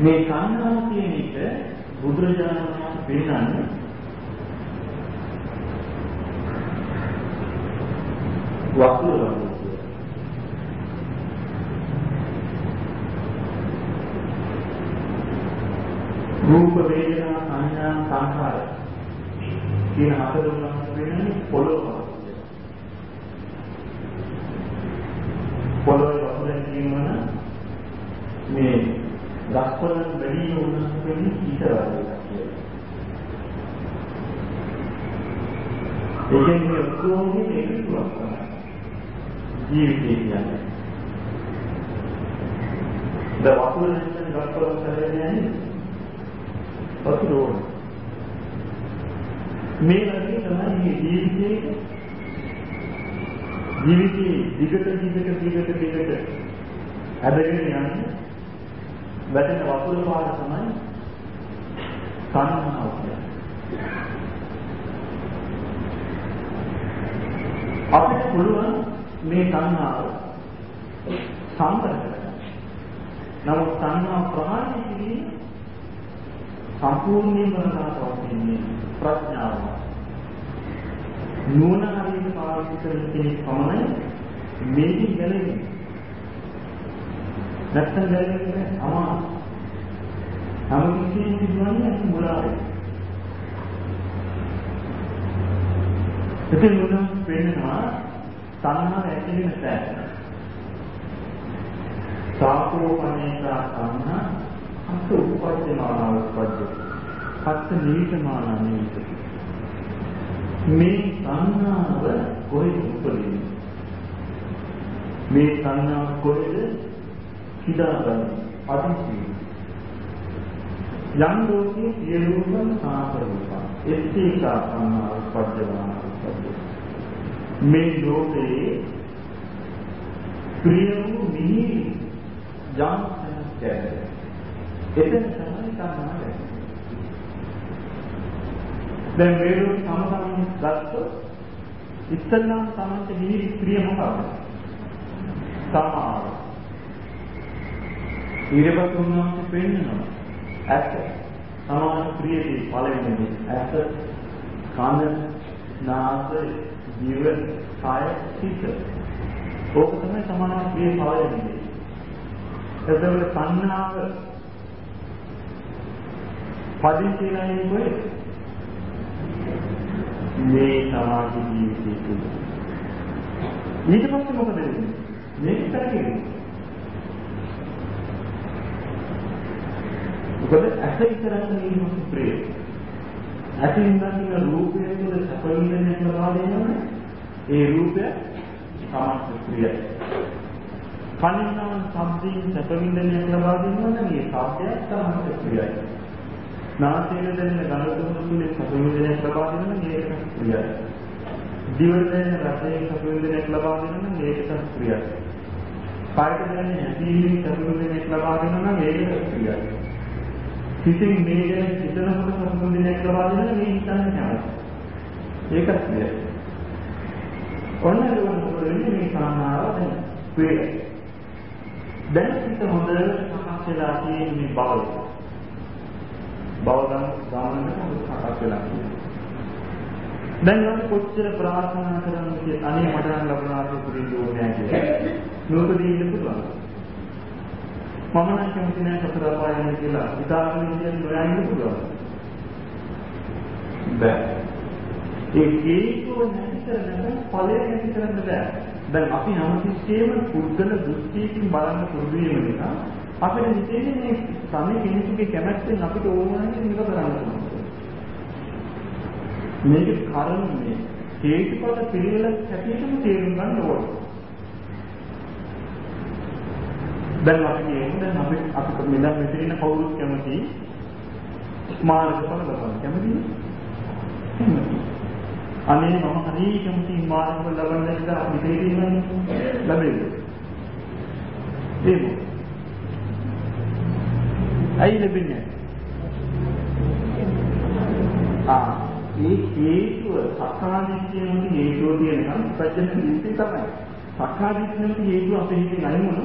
මේ සංඥාව කියන එක බුදුරජාණන් වහන්සේ පෙන්නන්නේ වස්තුව වගේ. රූප වේදනා සංඥා සංඛාර කියන හතර උනහස වෙන්නේ පොළොව. පොළොවේ වතුරෙන් කියනවනම් මේ ගස්කොලන් වැඩි උනහස වෙන්නේ ඊට වගේ එකක්. ඒකෙන් මේ ඔක්කොම එකතුවක් තමයි. ජීවිතය කියන්නේ. ද වතුරෙන් ගස්කොලන් කරන්නේ වතුර ඕන. මේ වගේ තමයි මේ ජීවිතයේ ජීවිතේ දිගට දිගට දිගට දිගට හැදගෙන යන්නේ වැටෙන වතුර පාර තමයි සංඥාව කියන්නේ. අපිට පුළුවන් මේ සංඥාව සම්පර කරගන්න. නමුත් සංඥා ප්‍රහාණය කිරීම සම්පූර්ණයෙන්ම නතාවන්නේ ප්‍රඥාව. නුවණ හරියට පාවිච්චි කරන කෙනෙක් පමණයි මේකෙන් ගැලවෙන්නේ. නැත්තම් ගැලවෙන්නේ අමාරු. නමුත් කිසිම කිසිමන්නේ මුලාවේ. ඉතින් උනම් වෙන්නවා තණ්හාව ඇති වෙන තැන. සාපෝපනේසා තණ්හා අත් උපපද්දමාන උපපද්ද. පස්ස නිවිතමාන නිවිත. මේ තණ්හාව කොහෙද උපදින්නේ? මේ තණ්හාව කොහෙද කිදාගන්නේ? අදිසි. යම් ලෝකයේ සියලුම සාපරූපා. එත්තේ සාපන්නා උපපද්දමාන උපපද්ද. මේ ලෝකයේ ප්‍රිය වූ මිහිරි යම් සංස්කෘතිය එතන තමයි තණ්හාව දැන් වේලු සමසම් ගත්තොත් ඉස්සල්ලාම තමන්ට මිහිරි ප්‍රිය මොකක්ද? සමාව. ඊරපත් උන්වහන්සේ පෙන්නනවා. ඇත්ත. සමාන ප්‍රියදී පළවෙනි ඇත්ත කන නාසය දිව කය සිත. ඕක තමයි සමාන ප්‍රිය පළවෙනි. එතකොට සංඥාව පදිංචිලා ඉන්නේ මේ සමාජ ජීවිතය තුළ. ඊට පස්සේ මොකද වෙන්නේ? මේක පැතිරෙන්නේ. මොකද ඇස ඉතරක් නෙමෙයි ප්‍රේ. ඇසින් දැකින රූපය තුළ සපවිඳනයක් ලබා දෙනවනේ. ඒ රූපය සමස්ත ක්‍රියයි. කනින් නම් ශබ්දයෙන් සපවිඳනයක් ලබා දෙනවනේ මේ ශබ්දය සමස්ත ක්‍රියයි. නාසයෙන් දැනෙන ගඳ සුවඳ තුලින් සතුවින්දනයක් ලබා දෙන නම් ඒකට ප්‍රියයි. දිවට දැනෙන රසයෙන් සතුවින්දනයක් ලබා දෙන නම් ඒකට ප්‍රියයි. කායට දැනෙන හැපීමෙන් සතුවින්දනයක් ලබා දෙන නම් ඒකට ප්‍රියයි. සිතින් මේ ගැන හිතනකොට සතුවින්දනයක් ලබා දෙන නම් මේ හිතන්නේ නැහැ. ඒකත් ප්‍රියයි. ඔන්න ඒක මේ කාරණාව දැන් ප්‍රියයි. දැන් හිත හොඳට සකස් වෙලා තියෙන මේ බවයි. බව ගාමනකට සකස් වෙලා තියෙනවා. දැන් අපි කොච්චර ප්‍රාර්ථනා කරන්නේ කිය අනේ මට නම් ලබනාට පුරින් ඕනේ කියලා. නෝකදී ඉන්න පුළුවන්. මම නම් කැමති නැහැ සතර අපායම කියලා හිතාගෙන ඉන්න නොයා ඉන්න පුළුවන්. බෑ. ඒ හේතුව නැති කරන්න ඵලය නැති කරන්න බෑ. දැන් අපි හැමතිස්සෙම පුද්ගල දෘෂ්ටියකින් බලන්න පුරුදු වෙන නිසා අපිට හිතෙන්නේ මේ සමේ කෙනෙකුගේ කැමැත්තෙන් අපිට ඕනෑනේ මේක කරන්න පුළුවන්. මේක කර්මනේ හේතුඵල පිළිවෙල හැටියටම තේරුම් ගන්න ඕනේ. දැන් අපි කියන්නේ දැන් අපි අපිට මෙන්න මෙතන ඉන්න කවුරුත් කැමති මාර්ගඵල ලබන්න කැමතිද? අනේ මම හරි කැමති මාර්ගඵල ලබන්න කියලා අපි තේරෙන්නේ ලැබෙන්නේ. ඒක ඇයි ලැබෙන්නේ? ආ මේ හේතුව සක්කාදිට්ඨියනොත් හේතුව තියෙනකම් ප්‍රඥා නිසි තමයි. සක්කාදිට්ඨියනොත් හේතුව අපේ හිතේ නැයි මොන?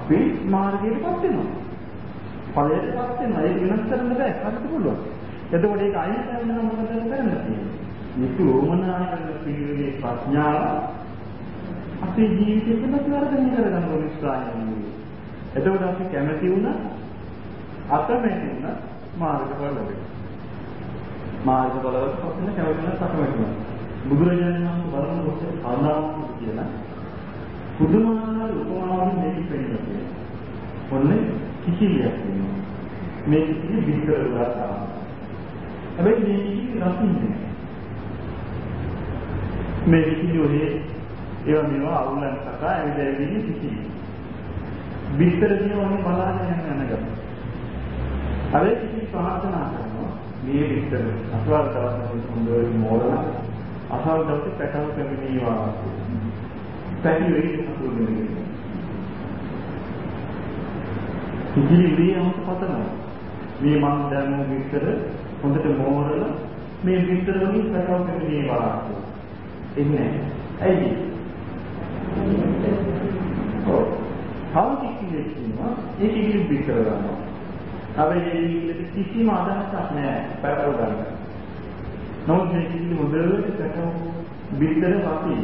අපේ මාර්ගයටපත් වෙනවා. ඵලයටපත් වෙනවා. ඒක වෙනස් කරන්න බෑ. හරිද පුළුවන්. එතකොට ඒක අයින් කරන්න නම් මොකද කරන්න තියෙන්නේ? මේක ඕමනා කරන පිළිවෙලේ ප්‍රඥාව අපේ ජීවිතේට ප්‍රතිවර්ධනය කරගන්න ඕන ඉස්සරහින්. එතකොට අපි කැමති වුණා අකමැති වුණා මාර්ගඵල ලැබෙනවා. මාර්ගඵලවලට පස්සේ කැමති වුණා අකමැති වුණා. බුදුරජාණන් වහන්සේ බලනකොට කරුණාවක් කියන පුදුමාකාර උපමාවක් මේක පෙන්නනවා. ඔන්නේ කිසිලියක් වෙනවා. මේ කිසි විස්තර කරලා හැබැයි මේ කිසි රසින්නේ මේ කිසි ඔහේ ඒවා මේවා අවුලන් සකා ඇවිදගෙන කිසි විස්තර දිනවන්නේ බලාගෙන යන යන ගම. අර කිසි ප්‍රාර්ථනා කරනවා මේ විස්තර අසවල් දවස් හොඳට මෝරලා අසවල් දවසේ පැටව පැමිණීවා. පැටි වෙයි සතුටුනේ. ඉතිරි වියමත පතනවා. මේ මම දැනුම විස්තර හොඳට මෝරලා මේ විස්තර වලින් පැටව පැමිණීවා. එන්නේ. ඇයි? තව කිසිලෙක් ඉන්නවා ඒක ඉතින් විස්තර කරනවා. හැබැයි ඒකට කිසිම අදහසක් නැහැ පැටව ගන්න. නමුත් මේ කිසි මොදෙලට පැටව විස්තර වාසි.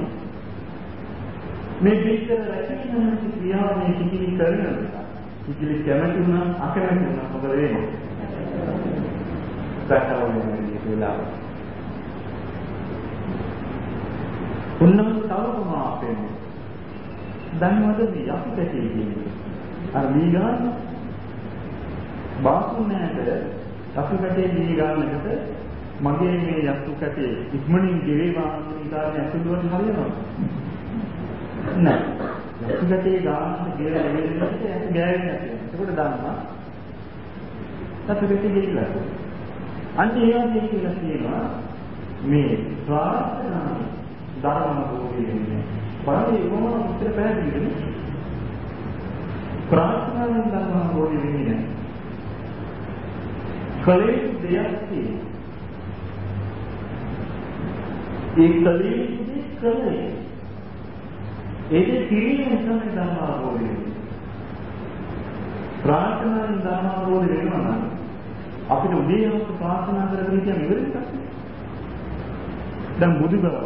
මේ විස්තර රැකීම ක්‍රියාව මේ කිසි කරනවා. කිසි කැමති වුණා අකමැති වුණා මොකද වෙන්නේ? පැටව වෙන්නේ කියලා. උන්නම තව කොහොමද වෙන්නේ? දන්නවද මේ යක්කටි කියන්නේ? අර මී ගන්න බාසුන්නෑට යක්කටේ මී ගන්නකට මගේ මේ යක්කටේ ඉක්මනින් ගෙවේවා කියන ඉතාලේ ඇතුළුවට හරියනවා. නෑ. යක්කටේ ගන්න ගෙවලා ගෙවෙන්නට ඇස් ගෑවෙන්නේ නැහැ. ඒකට දන්නවා. යක්කටේ ගෙවිලා. අන්න ඒ වගේ කියලා කියනවා මේ ප්‍රාර්ථනා ධර්ම භෝගයේ බලන්න මොනවා උත්තර පැහැදිලිද? ප්‍රාර්ථනාවෙන් ධර්ම භෝගයේ වෙන්නේ නැහැ. කලේ දෙයක් තියෙනවා. ඒ කලේ කලේ ඒක කිරීම තමයි ධර්ම භෝගය. ප්‍රාර්ථනාවෙන් ධර්ම භෝගය වෙනවා නම් අපිට උදේම ප්‍රාර්ථනා කරගෙන කියන ඉවරයි. දැන් බුදු බව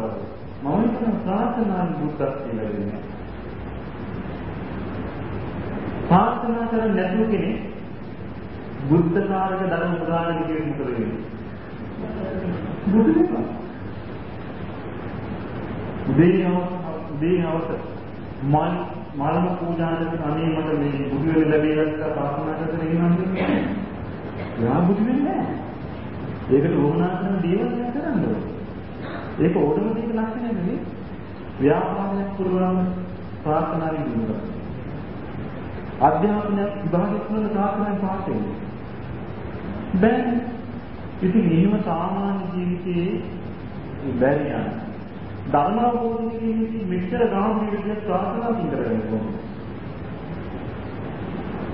මම හිතන ප්‍රාර්ථනාවෙන් බුද්ධත්වයට ලැබෙන්නේ. ප්‍රාර්ථනා කරන්නේ නැතුව කෙනෙක් බුද්ධ කාරක ධර්ම පුරාණ කියන මොකද වෙන්නේ? බුදු වෙනවා. උදේනවස උදේනවස මල් මලම පූජා කරන අනේ මට මේ බුදු වෙන ලැබේවා කියලා ප්‍රාර්ථනා කරගෙන ඉන්නවා. යා බුදු වෙන්නේ නැහැ. ඒකට ඕමනා කරන දේවල් කරන්න ඕනේ. ඒක ඕටෝමැටික් ලක්ෂණයක් නෙවෙයි. ව්‍යාපාරයක් පුරවන ප්‍රාර්ථනාවෙන් දුන්නා. අධ්‍යාපනයක් විභාගයක් කරන ප්‍රාර්ථනාවෙන් පාස් වෙනවා. බෑ. ඉතින් එහෙම සාමාන්‍ය ජීවිතයේ බැරි යන ධර්ම අවබෝධ කිරීමේදී මෙච්චර ගාම්භීරව ප්‍රාර්ථනා කරගන්න ඕනේ.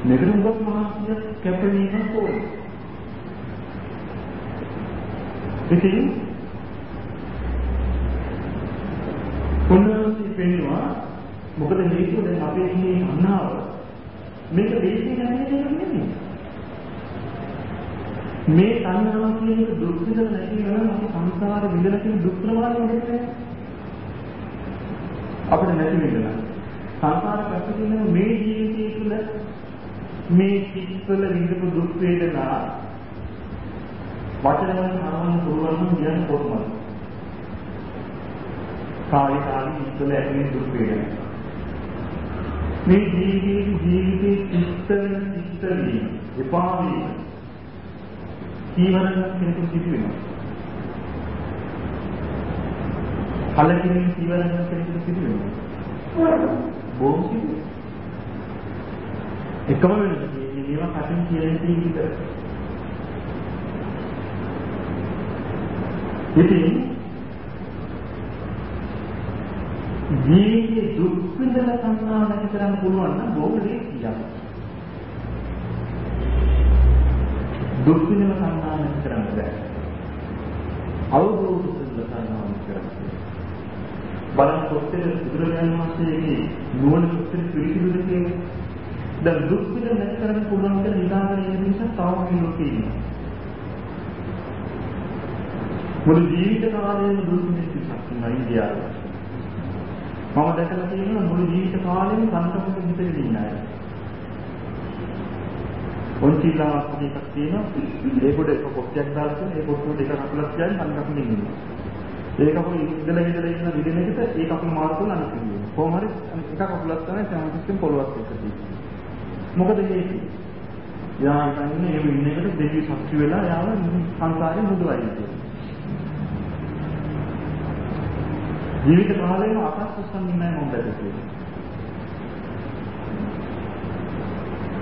මෙතනුවත් මහත්ය කැපවීමක් ඕනේ. ඉතින් උන්වහන්සේ පෙන්නවා මොකද හේතුව දැන් අපේ මේ අන්නාව මේක දෙන්නේ නැහැ නේද නෙමෙයි. මේ තණ්හාව කියන එක දුක් විඳලා නැති වෙනවා අපි සංසාර විඳලා තියෙන දුක් ප්‍රමාණය නෙමෙයි. අපිට නැති වෙනවා. සංසාර පැත්තකින් මේ ජීවිතය තුළ මේ සිත්වල විඳපු දුක් වේදනා වචන වලින් හරවන්න පුළුවන් නම් කියන්න කොහොමද? කායි කාලි ඉස්සල ඇති දුක් වේදනා. මේ ජීවිතේ ජීවිතේ චිත්තන චිත්තනී එපා වීම ජීවන කෙනෙකුට සිදු වෙනවා. කලකිරීම ජීවන කෙනෙකුට සිදු වෙනවා. බොහොම සිදු වෙනවා. එකම වෙනස මේවා කටින් කියන දේ විතර. ඉතින් ජීවිතේ දුක් විඳලා සංඥා නැති කරන්න පුළුවන් නම් බොහොම ලේසියක්. දුක් විඳලා සංඥා නැති කරන්න බෑ. අවබෝධ කරලා සංඥා නැති කරන්න. බලන්න කොච්චර බුදුරජාණන් වහන්සේගේ නුවණ කොච්චර පිළිසිදුද කියන්නේ. දැන් දුක් විඳ නැති කරන්න පුළුවන් කියලා හිතාගෙන ඉන්න නිසා තව මේ ලෝකේ ඉන්නවා. මුළු ජීවිත කාලයම දුක් විඳින්න ශක්තිය ඉන්දියාවේ. මම දැකලා තියෙනවා මුළු ජීවිත කාලෙම කන්ටපොට හිතේ ඉන්න අය. ඔන්චිලාවක් එකක් තියෙනවා. ඒකට එක කොටයක් දාලා ඒ කොටුව දෙක කකුලක් කියන්නේ කන්ටපොට ඉන්නවා. ඒ කකුල ඉඳලා ඉඳලා ඉන්න විදින එකට ඒ කකුල මාරු කරලා අනිත් විදිය. කොහොම හරි එක කකුලක් තමයි සම්පූර්ණ පොළොවක් එක්ක තියෙන්නේ. මොකද හේතුව? යා ඉතින් ඒ ඉන්න එකට දෙවි ශක්ති වෙලා යාව සංසාරේ මුදවයි කියන්නේ. ජීවිත කාලයම අකස් උස්සන්නේ නැහැ මම දැක්කේ.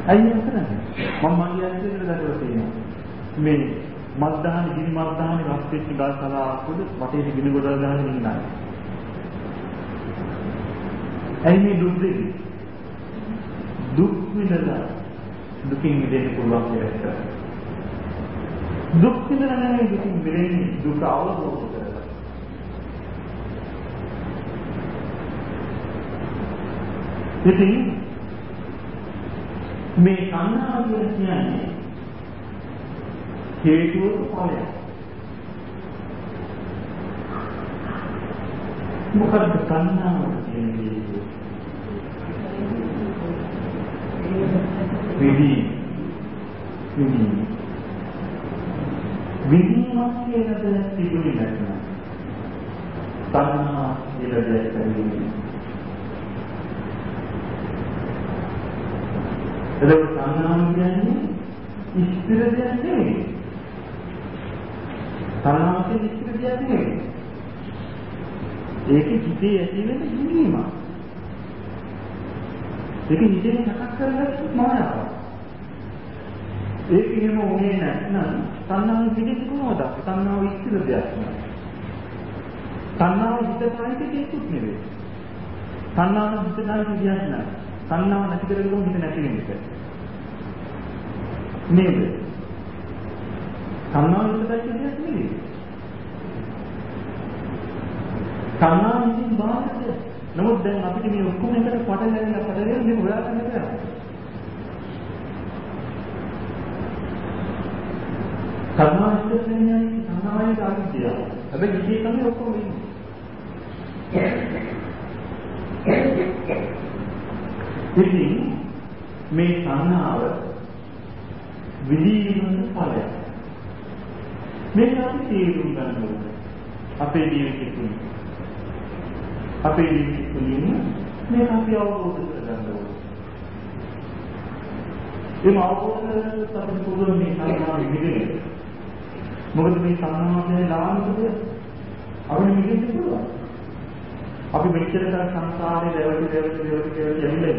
අයිය කරන්නේ මම මගේ ඇත්තට දැකලා තියෙනවා. මේ මත්දාන ගිනි මත්දාන රස්පෙච්ච ගල් සලාකුද වටේ ගිනි ගොඩල් ගහගෙන ඉන්නා. ඇයි මේ දුක් දෙන්නේ? දුක් විඳලා දුකින් මිදෙන්න පුළුවන් කියලා. දුක් විඳලා නෙමෙයි දුකින් මිදෙන්නේ දුක අවබෝධ කරගන්න. ඉතින් මේ සංඥාව කියන්නේ හේතුව ඵලයක්. මොකද සංඥාව කියන්නේ? විදි විදි විදීමක් කියන දේ තිබුණේ නැත්නම් සංඥා කියලා දෙයක් කියන්නේ එතකොට සංඥාව කියන්නේ ඉස්තිර දෙයක් නෙවෙයි. සංඥාව කියන්නේ ඉස්තිර දෙයක් නෙවෙයි. ඒක හිතේ ඇති වෙන හිමීම. ඒක හිතේ සකස් කරගත්තු මායාවක්. ඒක එහෙම වුණේ නැත්නම් සංඥාව පිළිදි කොහොමද? සංඥාව ඉස්තිර දෙයක් නෙවෙයි. සංඥාව හිත සාහිත්‍ය දෙයක්ුත් නෙවෙයි. සංඥාව හිත සාහිත්‍ය දෙයක් නෑ. සංඥාව නැති කරගන්න හිත නැති වෙන එක. නේද? සංඥාව හිතට දෙයක් නෙවෙයි. සංඥාව ඉතින් බාහිරද? නමුත් දැන් අපිට මේ ඔක්කොම එකට පටලැවිලා පටලැවිලා මේ හොයාගන්න බෑ. සංඥාව ඉස්සෙල්ලා කියන්නේ සංඥාවයි කාර්යය. හැබැයි ඉතින් තමයි ඔක්කොම ඉන්නේ. ඉතින් මේ සංඥාව විදීමන ඵලයක්. මේක අපි තේරුම් ගන්න ඕනේ. අපේ ජීවිතේ තුල. අපේ ජීවිතේ තුලින් මේක අපි අවබෝධ කරගන්න ඕනේ. ඒ අවබෝධ කරගන්න අපි පුළුවන් මේ සංඥාව විදිහට. මොකද මේ සංඥාවේ ලාභද අපිට මිදෙන්න පුළුවන්. අපි මෙච්චර කල සංසාරේ දෙවටි දෙවටි දෙවටි කියලා යන්නේ.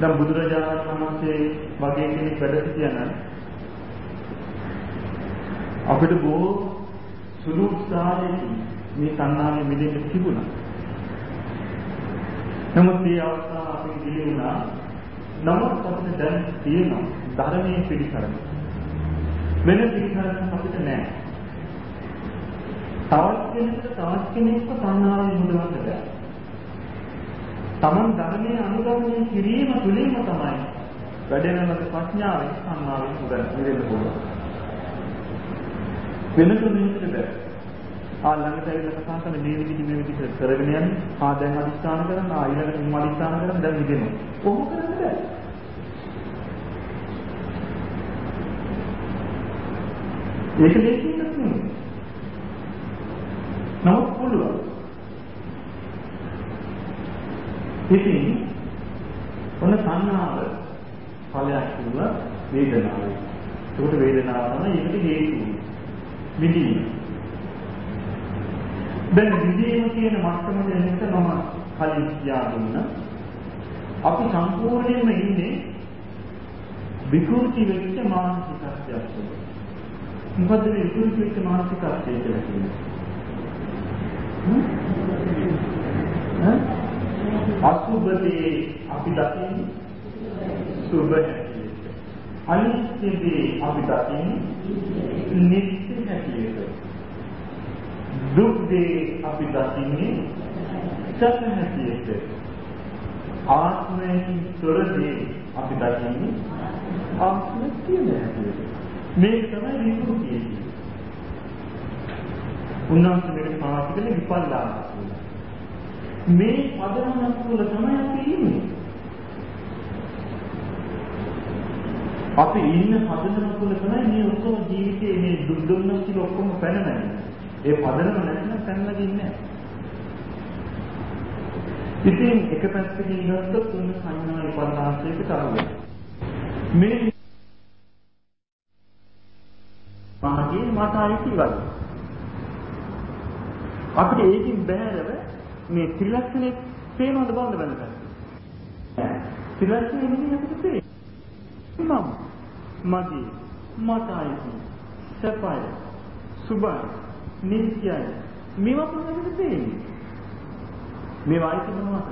දැන් බුදුරජාණන් වහන්සේ වගේ කෙනෙක් වැඩ සිටියනම් අපිට බොහෝ සුළු උත්සාහයකින් මේ තණ්හාවෙන් මිදෙන්න තිබුණා. නමුත් මේ අවස්ථාව අපිට දිලි වුණා. නමුත් අපිට දැන් තියෙනවා ධර්මයේ පිළිසරණ. වෙන පිළිසරණක් අපිට නැහැ. තවත් කෙනෙකුට තවත් කෙනෙක්ව තණ්හාවෙන් මුදවන්න බෑ. Taman ධර්මයේ අනුගමනය කිරීම තුළින්ම තමයි වැඩෙනලක ප්‍රඥාවෙන් සම්මාවෙන් මුදන්න පුළුවන්. වෙන කෙනෙකුට බෑ. ආ ළඟට ඇවිල්ලා කතා කරන මේ විදිහට මේ විදිහට කරගෙන යන්නේ. ආ දැන් අදිස්ථාන කරන ආ ඊළඟට මම අදිස්ථාන කරන දැන් ඉදෙනවා. කොහොම කරන්නේ බෑ. ඒක ලේසියක් නෙමෙයි. නමුත් පුළුවන්. ඉතින් ඔන්න සංනාව ඵලයක් තුන වේදනාවයි. ඒකට වේදනාව තමයි ඒකට හේතුව. විදීම. දැන් විදීම කියන මට්ටමට එනකොට මම කලින් කියා දුන්නා. අපි සම්පූර්ණයෙන්ම ඉන්නේ විකෘති වෙච්ච මානසිකත්වයක් තුළ. මොකද්ද මේ විකෘති වෙච්ච මානසිකත්වය කියලා කියන්නේ? හ්ම්? අසුබදී අපි දකින්නේ සුබ හැටියට. අනිත්‍යදී අපි දකින්නේ නිත්‍ය හැටියට. දුක්දී අපි දකින්නේ සැප හැටියට. ආත්මයෙන් තොරදී අපි දකින්නේ ආත්මය කියන හැටියට. මේක තමයි විමුක්තිය කියන්නේ. උන්වහන්සේ මේකට පාවිච්චි කළේ විපල්ලාස කියලා. මේ පදනමක් තුළ තමයි අපි ඉන්නේ. අපි ඉන්න පදනම තුළ තමයි මේ ඔක්කොම ජීවිතේ මේ දුක් දුන්නස් ටික ඔක්කොම පැනනන්නේ. ඒ පදනම නැත්නම් පැනලා ගින්නේ ඉතින් එක පැත්තකින් ගත්තොත් උන්න සංඥා විපල්ලාසයකට අහුවෙනවා. මේ මාගේ මට අයිති වගේ. අපිට ඒකින් බෑරව මේ ත්‍රිලක්ෂණේ පේනවද බලන්න බැලුවා. ත්‍රිලක්ෂණේ නෙමෙයි අපිට පේන්නේ. මම මගේ මට අයිති සපයි සුභයි නිත්‍යයි මේවා තමයි පේන්නේ. මේවා අයිති මොනවද?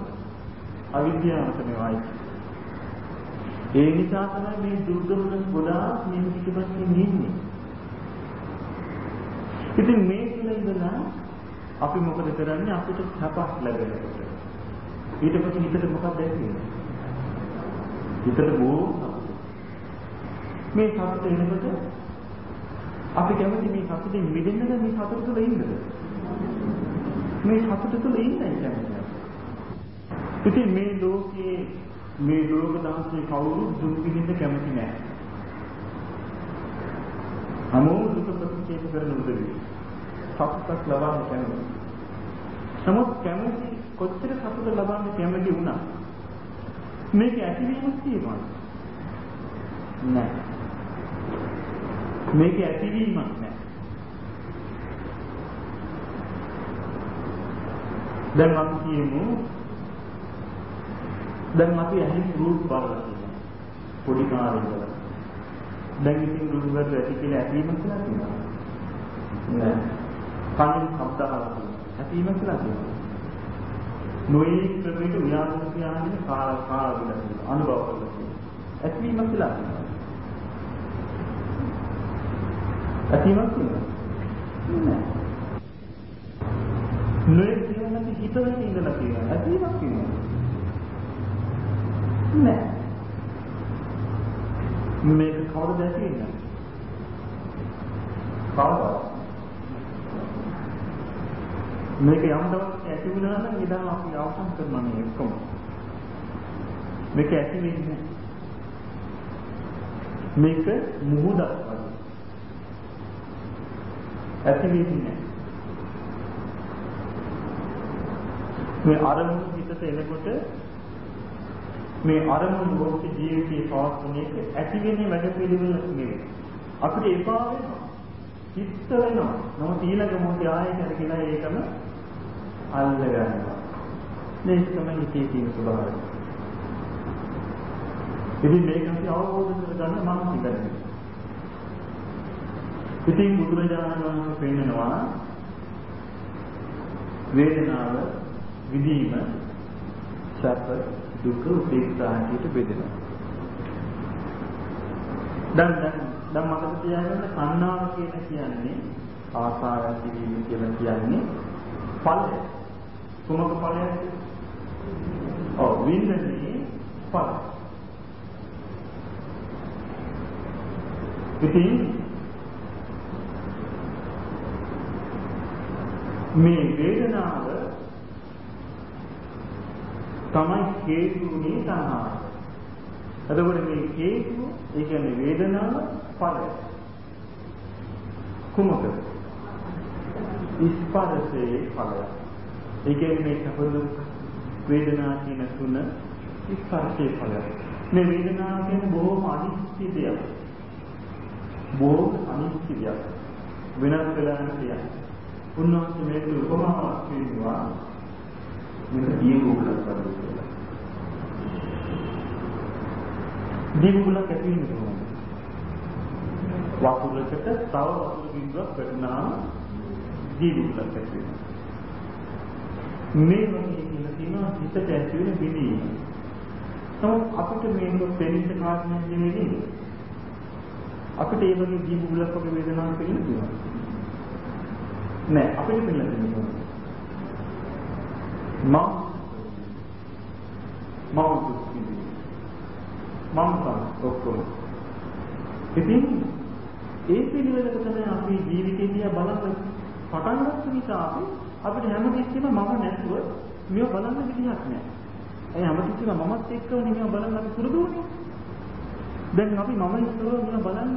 අවිද්‍යාවට මේවා අයිති. ඒ නිසා තමයි මේ දුර්ගමන ගොඩාක් මේ පිටපස්සෙන් ඉන්නේ. ඉතින් මේ තුළ ඉඳලා අපි මොකද කරන්නේ අපිට සපක් ලැබෙනකොට ඊට පස්සේ හිතට මොකක්ද ඇතිවෙන්නේ හිතට බොහෝ මේ සතුට එනකොට අපි කැමති මේ සතුටින් මිදෙන්නද මේ සතුට තුළ ඉන්නද මේ සතුට තුළ ඉන්නයි කැමති ඉතින් මේ ලෝකයේ මේ ලෝක දහසේ කවුරු දුක් විඳින්න කැමති නැහැ හැමෝම දුක ප්‍රතික්ෂේප කරන උදවිය සතුටක් ලබන්න කැමති. නමුත් කැමති කොච්චර සතුට ලබන්න කැමති වුණා මේක ඇතිවීමක් තියෙනවා. නෑ. මේක ඇතිවීමක් නෑ. දැන් අපි කියමු දැන් අපි ඇහින් රූප බලලා තියෙනවා. පොඩි කාලේ ඉඳලා. දැන් ඉතින් රූප වල ඇති කියලා ඇතිවීමක් කියලා තියෙනවා. නෑ. කලින් ශබ්ද අහලා තියෙනවා. ඇතිවීම කියලා තියෙනවා. නොයේ ක්‍රමයකට ව්‍යාපෘති ඥානෙ කාල කාල කියලා තියෙනවා. අනුභව කරලා තියෙනවා. ඇතිවීම කියලා තියෙනවා. ඇතිවීමක් තියෙනවා. නෑ. නොයේ කියන්නේ හිතවෙන ඉඳලා තියෙනවා. ඇතිවීමක් තියෙනවා. නෑ. මේක කවුරුද ඇතිවෙන්නේ? කවුරුද? මේක යම් දවසක ඇති වුණා නම් එදා අපි අවසන් කරනවා මේ ඔක්කොම. මේක ඇති වෙන්නේ මේක මුහුදක් වගේ. ඇති වෙන්නේ මේ අරමුණු හිතට එනකොට මේ අරමුණු ඔස්සේ ජීවිතේ පවත්වන එක ඇති වෙන්නේ වැඩ පිළිවෙල නෙවෙයි. අපිට එපා වෙනවා. චිත්ත වෙනවා. නමුත් ඊළඟ මොහොතේ ආයෙත් අරගෙන ඒකම අල්ල ගන්නවා. මේක තමයි හිතේ තියෙන ස්වභාවය. ඉතින් මේක අපි අවබෝධ කරගන්න මනස ඉඳලා. ඉතින් බුදුරජාණන් වහන්සේ පෙන්නනවා වේදනාව විදීම සැප දුක උපේක්ෂා ආදියට බෙදෙනවා. දැන් දැන් දැන් මතක තියාගන්න කන්නාව කියන කියන්නේ ආසාවෙන් කිරීම කියලා කියන්නේ ඵලය. කුමක ඵලයක්ද? ඔව් විඳින්නේ ඵලය. ඉතින් මේ වේදනාව තමයි හේතුුනේ තණ්හාව. එතකොට මේ හේතුව ඒ කියන්නේ වේදනාව ඵලය. කුමකද? ස්පර්ශයේ ඵලය. ඒ කියන්නේ මේ සපදු වේදනා කියන තුන ස්පර්ශයේ ඵලය. මේ වේදනාව කියන්නේ බොහොම අනිත්‍ය දෙයක්. බොහොම අනිත්‍ය දෙයක්. වෙනස් වෙලා යන දෙයක්. උන්වහන්සේ මේක උපමාවක් කියනවා මේක දීගුලක් වගේ කියලා. දීගුලක් ඇති වෙන්නේ කොහොමද? වතුරකට තව වතුර බිඳුවක් වැටුණාම දීගුලක් ඇති වෙනවා. මේ වගේ කියලා තියෙනවා හිතට ඇති වෙන බිඳීම. නමුත් අපිට මේක පෙනිට කාරණයක් නෙමෙයි. අපිට ඒ වගේ දීගුලක් වගේ වේදනාවක් පෙනෙන්නේ නෑ අපිට පෙන්නන්න දෙන්නේ. මම මම දුක්ඛිතයි. මම තමයි ඔක්කොම. ඉතින් ඒ පිළිවෙලක තමයි අපි ජීවිතේ දිහා බලන්න පටන් ගන්න නිසා අපි අපිට හැම තිස්සෙම මම නැතුව මේව බලන්න විදිහක් නෑ. ඒ හැම තිස්සෙම මමත් එක්කවනේ මේව බලන්න අපි පුරුදු වුණේ. දැන් අපි මම ඉස්සරව මේව බලන්න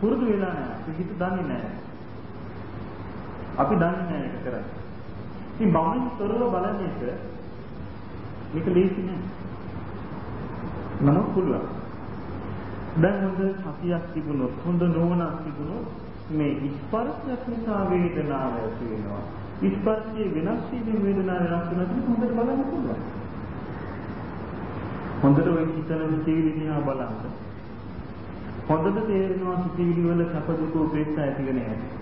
පුරුදු වෙලා නෑ. අපි හිත දන්නේ නෑ. අපි දන්නේ නෑ ඒක කරන්නේ. ඉතින් මම තොරව බලන එක මේක ලේසි නෑ. නමුත් පුළුවන්. දැන් හොඳ සතියක් තිබුණොත් හොඳ නෝනක් තිබුණොත් මේ ස්පර්ශයක් නිසා වේදනාව ඇති වෙනවා. ස්පර්ශයේ වෙනස් වීම වේදනාව වෙනස් වෙනවා හොඳට බලන්න පුළුවන්. හොඳට ඔය හිතන සිතිවිලි දිහා බලන්න. හොඳට තේරෙනවා සිතිවිලි වල සැප දුක උපේක්ෂා ඇතිගෙන යන්නේ.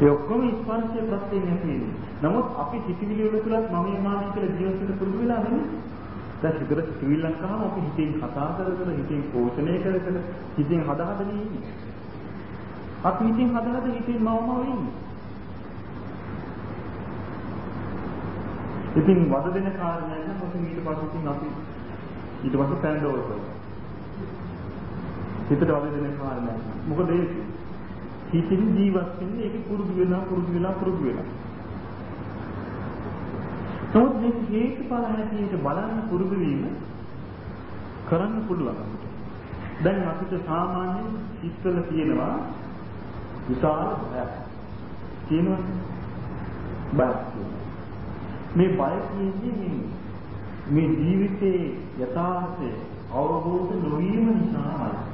ඒ ඔක්කොම ස්පර්ශයේ ප්‍රත්‍යයෙන් ඇතිවෙන්නේ. නමුත් අපි සිතිවිලි වල තුලත් මම මානසික කියලා ජීවත් වෙන්න පුරුදු වෙලා නෙමෙයි. දැන් හිතට සිතිවිල්ලක් කරාම අපි හිතෙන් කතා කර කර හිතෙන් පෝෂණය කර කර හිතෙන් හදා හදා ඉන්නේ. අපි හිතෙන් හදා හදා හිතෙන් මවම ඉන්නේ. ඉතින් වද දෙන කාරණයක් නම් ඔතන ඊට පස්සේ ඉතින් අපි ඊට පස්සේ පැනඩෝල් කරනවා. හිතට වද දෙන කාරණයක්. මොකද ඒක හිතින් ජීවත් වෙන්නේ ඒක පුරුදු වෙනවා පුරුදු වෙනවා පුරුදු වෙනවා. නමුත් මේක හේතුඵල හැටියට බලන්න පුරුදු වීම කරන්න පුළුවන් අපිට. දැන් අපිට සාමාන්‍යයෙන් ඉස්සල තියෙනවා විශාල බයක්. තියෙනවා බයක්. මේ බය කියන්නේ මේ ජීවිතයේ යථාර්ථය අවබෝධ නොවීම නිසායි.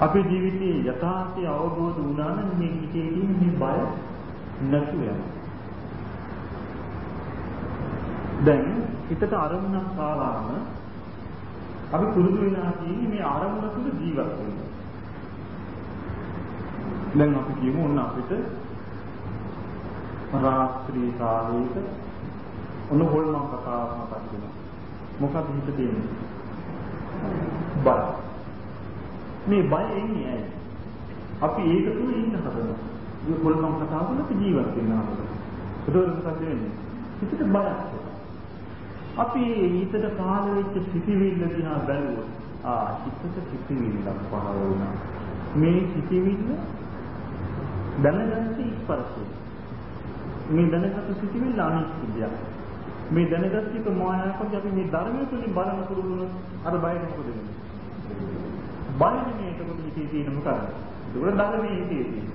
අපේ ජීවිතයේ යථාර්ථය අවබෝධ වුණා නම් මේ හිතේ තියෙන මේ බය නැතු වෙනවා. දැන් හිතට අරමුණක් ආවම අපි පුරුදු වෙලා තියෙන්නේ මේ අරමුණ තුළ ජීවත් වෙන්න. දැන් අපි කියමු ඔන්න අපිට රාත්‍රී කාලයක ඔන්න හොල්මන් කතාවක් මතක් වෙනවා. මොකක්ද හිත තියෙන්නේ? බය. මේ බය එන්නේ ඇයි? අපි ඒක තුල ඉන්න හදනවා. මේ හොල්මන් කතාව තුළ ජීවත් වෙන්න හදනවා. ඒක මොකද වෙන්නේ? හිතට බයක්. අපි හිතට පහළ වෙච්ච සිතිවිල්ල දිහා බැලුවොත් ආ හිතට සිතිවිල්ලක් පහළ වුණා. මේ සිතිවිල්ල දැනගන්න ස්පර්ශය. මේ දැනගත් සිතිවිල්ල අනිත්‍යයක්. මේ දැනගත් එක මායාවකට අපි මේ ධර්මයේ තුලින් බලන පුරුදුන අර බයට මොකද වෙන්නේ? බය නෙමෙයි ඒකකොට හිතේ තියෙන මොකක්ද? ඒක ධර්මයේ හිතේ තියෙන.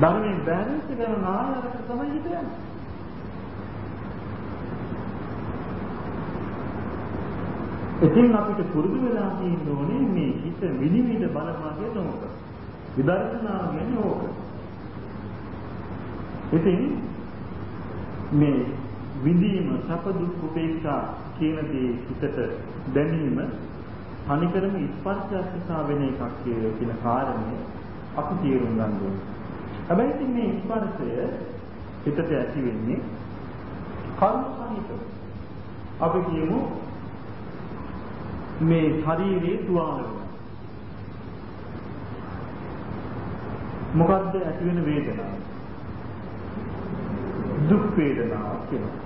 ධර්මයේ බැලන්ස් කරන නායකට තමයි හිතන්නේ. ඉතින් අපිට පුරුදු වෙලා තියෙන්න ඕනේ මේ හිත විනිවිද බලනවා කියන ඕක. විදර්ශනා කියන්නේ ඕක. ඉතින් මේ විඳීම සැප දුක් උපේක්ෂා කියන දේ හිතට දැනීම තනිකරම ස්පර්ශයක් නිසා වෙන එකක් කියන කාරණේ අපි තේරුම් ගන්න ඕනේ. හැබැයි ඉතින් මේ ස්පර්ශය හිතට ඇති වෙන්නේ කර්ම සහිතව. අපි කියමු මේ ශරීරයේ තුවාල වෙනවා. මොකද්ද ඇති වෙන වේදනාව? දුක් වේදනාවක් කියනවා.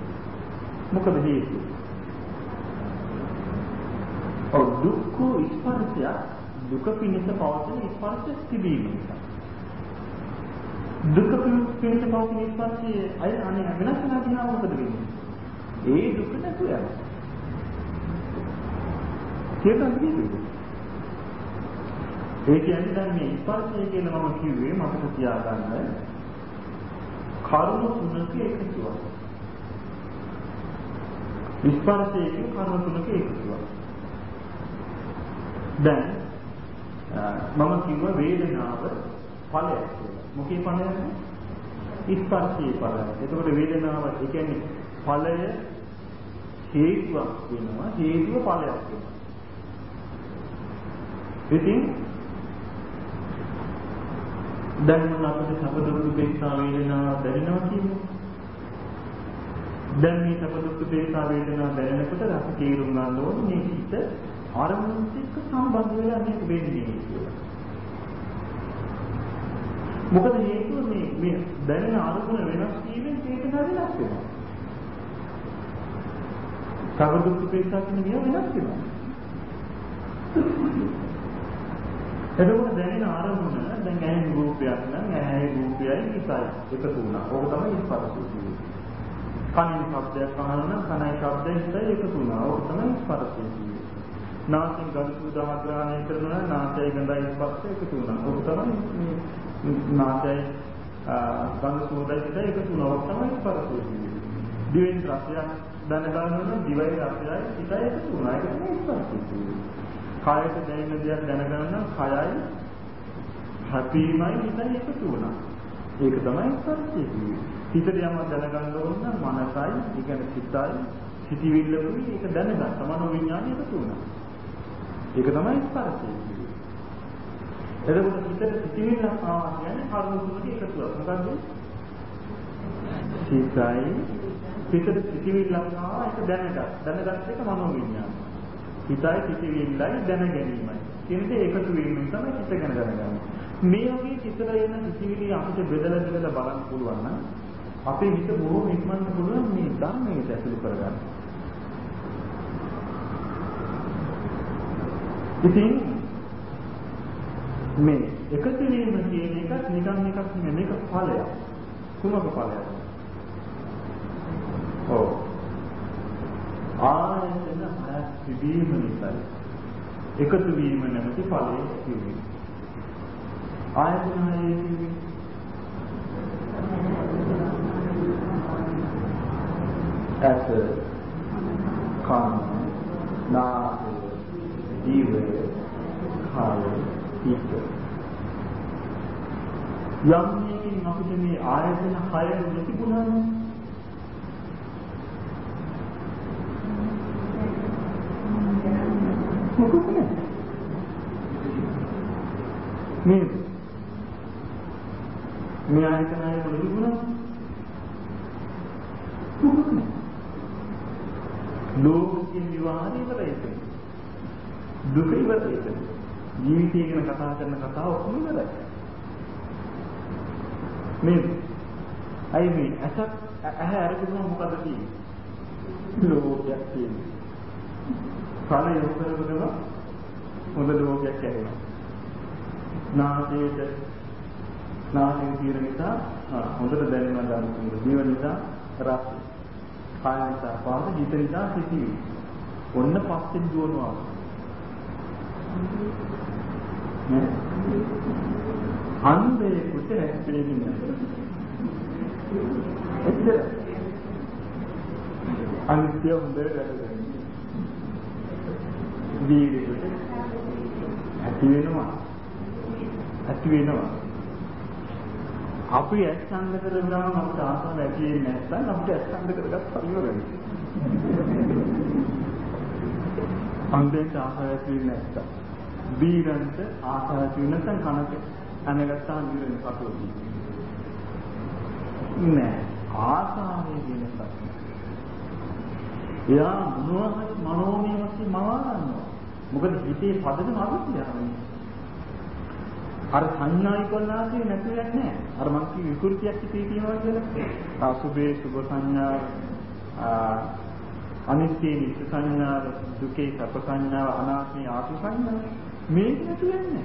මොකද හේතුව? ඔව් දුක්ඛ ස්පර්ශය දුක පිණිස පවතින ස්පර්ශ තිබීම නිසා. දුක පිණිස පවතින ස්පර්ශයේ අය අනේ වෙනස් වෙනා කියනවා මොකද වෙන්නේ? ඒ දුක නැතු යනවා. කියලා කිව්වේ. ඒ කියන්නේ දැන් මේ ස්පර්ශය කියලා මම කිව්වේ මතක තියාගන්න කරුණු තුනක එකතුවක්. ස්පර්ශයේ කරුණු තුනක එකතුවක්. දැන් මම කිව්ව වේදනාව ඵලයක් කියලා. මොකේ ඵලයක්ද? ස්පර්ශයේ ඵලය. එතකොට වේදනාව ඒ කියන්නේ ඵලය හේතුවක් වෙනවා හේතුව ඵලයක් වෙනවා. ඉතින් දැන් මොන අපිට සබ්බ දුක් උපේක්ෂා වේදනාව දැනෙනවා කියන්නේ. දැන් මේ සබ්බ දුක් උපේක්ෂා වේදනාව දැනෙනකොට අපි තේරුම් ගන්න ඕනේ මේ සිත් අරමුණත් එක්ක සම්බන්ධ වෙලා මේක වෙන්නේ කියලා. මොකද හේතුව මේ මේ දැනෙන අරමුණ වෙනස් වීමෙන් චේතනා වෙනස් වෙනවා. සබ්බ දුක් උපේක්ෂා කියන මේවා වෙනස් වෙනවා. එතකොට දැනෙන අරමුණ දැන් ඇහෙන රූපයක් නම් ඇහැ රූපයයි ඉසයි එකතු වුණා. ඕක තමයි ස්පර්ශය කියන්නේ. කනින් ශබ්දයක් අහන නම් කනයි ශබ්දයෙන් ඉසයි එකතු වුණා. ඕක තමයි ස්පර්ශය කියන්නේ. නාසයෙන් ගඳ සුවඳ ආග්‍රහණය කරනවා නම් නාසය ගඳයි ස්පර්ශය එකතු වුණා. ඕක තමයි මේ නාසය ගඳ සුවඳයි ඉසයි එකතු වුණා. ඕක තමයි ස්පර්ශය කියන්නේ. දිවෙන් රසයක් දැනගන්න නම් දිවයි රසයයි ඉසයි එකතු වුණා. ඒක තමයි ස්පර්ශය කියන්නේ. කායයට දැනෙන දෙයක් දැනගන්න කයයි හැපීමයි හිතයි එකතු වුණා. ඒක තමයි ස්පර්ශය කියන්නේ. හිතට යමක් දැනගන්න ඕන නම් මනසයි, ඒ කියන්නේ සිතයි, සිටිවිල්ලකුයි ඒක දැනගන්න. මනෝ විඥානය එකතු වුණා. ඒක තමයි ස්පර්ශය කියන්නේ. එතකොට හිතට සිටිවිල්ලක් ආවා කියන්නේ කර්ම තුනක එකතුවක්. මොකද්ද? සිතයි හිතට සිටිවිල්ලක් ආවා ඒක දැනගන්න. දැනගත් එක මනෝ විඥානය. හිතයි සිතිවිල්ලයි දැන ගැනීමයි. කියන දේ එකතු වීමෙන් තමයි හිත ගැන දැනගන්නේ. මේ වගේ හිතට එන සිතිවිලි අපිට බෙදලා බෙදලා බලන්න පුළුවන් නම් අපේ හිත බොහෝ ඉක්මනට පුළුවන් මේ ධර්මයට ඇතුළු කරගන්න. ඉතින් මේ එකතු වීම කියන එක නිකන් එකක් නෙමෙයි මේක ඵලයක්. කුමක ඵලයක්ද? ඔව්. ආයතන හයක් තිබීම නිසා එකතු වීම නැමැති ඵලයේ කිව්වේ. ආයතන හයේ කිව්වේ ඇස කන නාසය දිව කය හිත. යම් මේකින් අපිට මේ ආයතන හය නැතිුණා නම් මොකද නේද මේ ආයතන හය නැතිුණා මොකද ලෝකයේ විවාහය ඉවරයි දුක ඉවරයි ජීවිතය ගැන කතා කරන කතාව ඔක්කොම ඉවරයි නේද අයි මේ ඇසක් ඇහැ අරගෙන මොකද තියෙන්නේ ලෝකයක් තියෙන්නේ කන යොමු කරගෙන හොඳ ලෝකයක් ඇහෙනවා. නාසයට නාසයෙන් తీර නිසා හොඳට දැනෙනවා දැනෙන දිව නිසා රස කාය නිසා පාද හිත නිසා සිටිවි ඔන්න පස්සෙන් දුවනවා. නේ අන්ධයෙකුට හැප්පෙන්නේ නැහැ. එච්චර. අනිත්‍ය හොඳට වැඩ ජීවිතේ ඇති වෙනවා. ඇති වෙනවා. අපි ඇස්සන්ද කරගන්න අපිට ආසාව ඇති වෙන්නේ නැත්නම් අපිට ඇස්සන්ද කරගත් පරිවරයි. අන්දේට ආසාව ඇති වෙන්නේ නැත්තම්. බීරන්ට ආසාව ඇති වෙන්නේ නැත්නම් කනට අනගත්තාම බීරන් කටුවදී. නෑ ආසාවේ වෙන ප්‍රශ්න. එයා මොනවා හරි මනෝමය වශයෙන් මවා ගන්නවා. මොකද හිතේ පදනම අවිද්‍යාවයි. අර සංඥායි කොල්ලාසේ නැතුවක් නැහැ. අර මං කිව්ව විකෘතියක් හිතේ තියෙනවා කියලා. අසුභේ සුභ සංඥා අනිත්‍ය නිත්‍ය සංඥා දුකේ සැප සංඥා අනාත්මේ ආත්ම සංඥා මේක නැතුවක් නැහැ.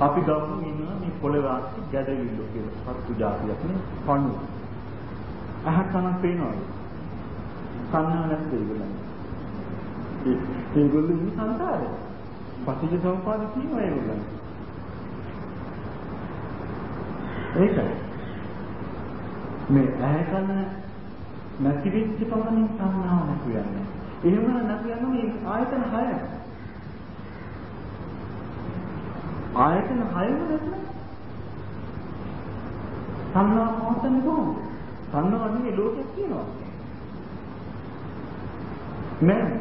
අපි ගමු ඉන්නවා මේ පොළවාසි ගැඩවිල්ල කියලා සත්තු జాතියක් නේ පණු. අහක් කනක් පේනවද? සංඥා නැත්ද ඒගොල්ලන්? ඒ ඒගොල්ලෝ මේ සංසාරේ. පටිච්ච සමුප්පාද කියනවා ඒගොල්ලන්. ඒකයි. මේ ඇහැ කන නැති වෙච්ච පමණින් සංඥාව නැති වෙන්නේ. එහෙම නැති යන මේ ආයතන හය. ආයතන හයම නැත්නම් සංඥා පවතන්නේ කොහොමද? සංඥා නෙවෙයි ලෝකයක් තියෙනවා. නෑ.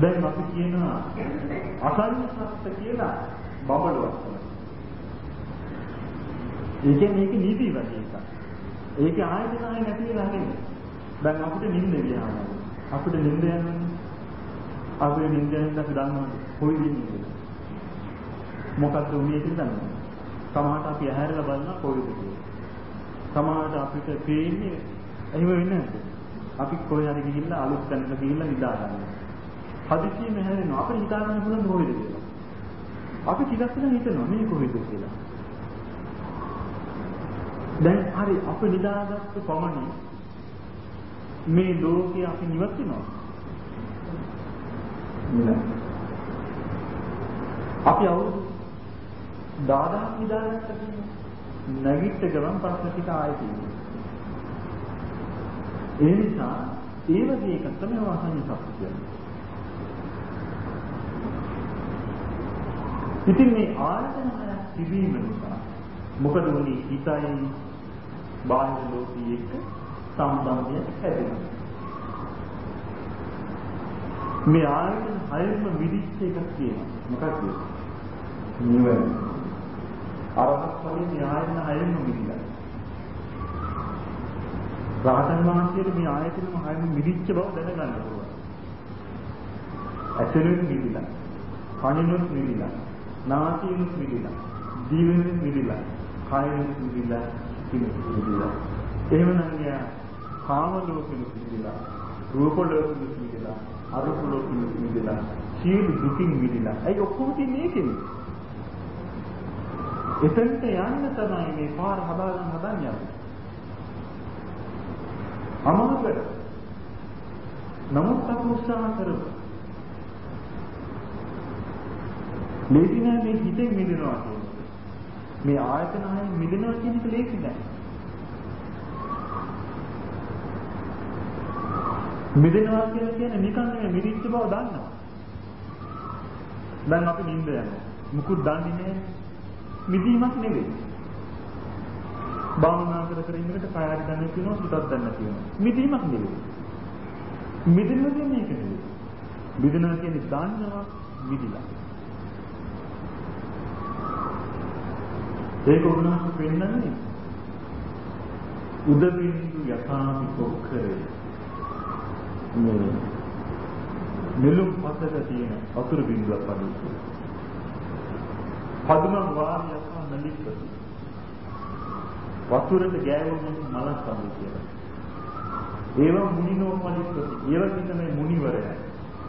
දැන් අපි කියනවා අසංසත්ත කියලා බබලුවක්. ඒ කියන්නේ ඒක නීති වගේ එකක්. ඒක ආයතන ආය නැති වෙලා නෙමෙයි. දැන් අපිට නිින්ද ගියාම අපිට නිින්ද යන්නේ අපේ නිින්ද යන අපි දන්නවද කොයි දින්නේ මොකද්ද උනේ කියලා දන්නවද? සමහරට අපි ඇහැරලා බලනවා කොයිද කියලා. සමහරට අපිට පේන්නේ එහෙම වෙන්නේ නැහැ. අපි කොහේ හරි ගිහිල්ලා අලුත් තැනකට ගිහිල්ලා නිදා ගන්නවා. හදිසියෙම හැරෙනවා. අපිට හිතා ගන්න පුළුවන් කොහෙද කියලා. අපි ටිකක් වෙන හිතනවා මේ කොහෙද කියලා. දැන් හරි අපි නිදාගත්ත පමණින් මේ ලෝකේ අපි නිවත් වෙනවා. අපි අවුරුදු 10000ක් නිදාගත්ත කියන්නේ නැගිට ගමන් ප්‍රශ්න ටික ආයෙ තියෙනවා. ඒ නිසා ඒ වගේ එකක් තමයි වාසඤ්ඤ සත්‍ය කියන්නේ. ඉතින් මේ ආයතන හයක් තිබීම නිසා මොකද උනේ හිතයි බාහිර ලෝකයේ එක්ක සම්බන්ධය හැදෙනවා. මේ ආයතන හයෙම විදිච්ච එකක් තියෙනවා. මොකක්ද? නිවන. අරහත් ඵලයේ මේ ආයතන හයෙම විදිලා. රහතන් වහන්සේට මේ ආයතනම හයම මිදිච්ච බව දැනගන්න පුළුවන්. ඇසෙනුත් මිදිලා, කනිනුත් මිදිලා, නාසයෙන්ුත් මිදිලා, ජීවෙනුත් මිදිලා, කයෙනුත් මිදිලා, සිතිනුත් මිදිලා. එහෙමනම් යා කාම ලෝකෙනුත් මිදිලා, රූප ලෝකෙනුත් මිදිලා, අරූප ලෝකෙනුත් මිදිලා, සියලු දුකින් මිදිලා. ඒ ඔක්කොම තියෙන්නේ ඒකෙනේ. එතනට යන්න තමයි මේ පාර හදාගන්න හදන්නේ අපි. අමාරු වැඩ. නමුත් අපි උත්සාහ කරමු. ලේසි නෑ මේ හිතෙන් මිදෙනවා කියන්නේ. මේ ආයතන හයෙන් මිදෙනවා කියන එක ලේසි නෑ. මිදෙනවා කියලා කියන්නේ නිකන් නෙමෙයි මිදිච්ච බව දන්නවා. දැන් අපි නිින්ද යනවා. මුකුත් දන්නේ නෑ. මිදීමක් නෙවෙයි. භාවනා කර කර ඉන්නකොට කය හරි දන්නේ කියනවා හිතක් දන්නේ කියනවා. මිදීමක් නෙවෙයි. මිදෙනවා කියන්නේ ඒක නෙවෙයි. මිදෙනවා කියන්නේ දාන්නවා මිදිලා. ඒක උන්වහන්සේ පෙන්නන්නේ උදබින්දු යථාමි කොක්කරේ මේ නිලුම් පතක තියෙන වතුර බින්දුවක් වගේ. පදුම වාරියක් නලිප්පති වතුරට ගෑවෙන්නේ මලක් වගේ කියලා. ඒවා මුනිනෝ පරිස්සති. ඒවා තමයි මුනිවරයා.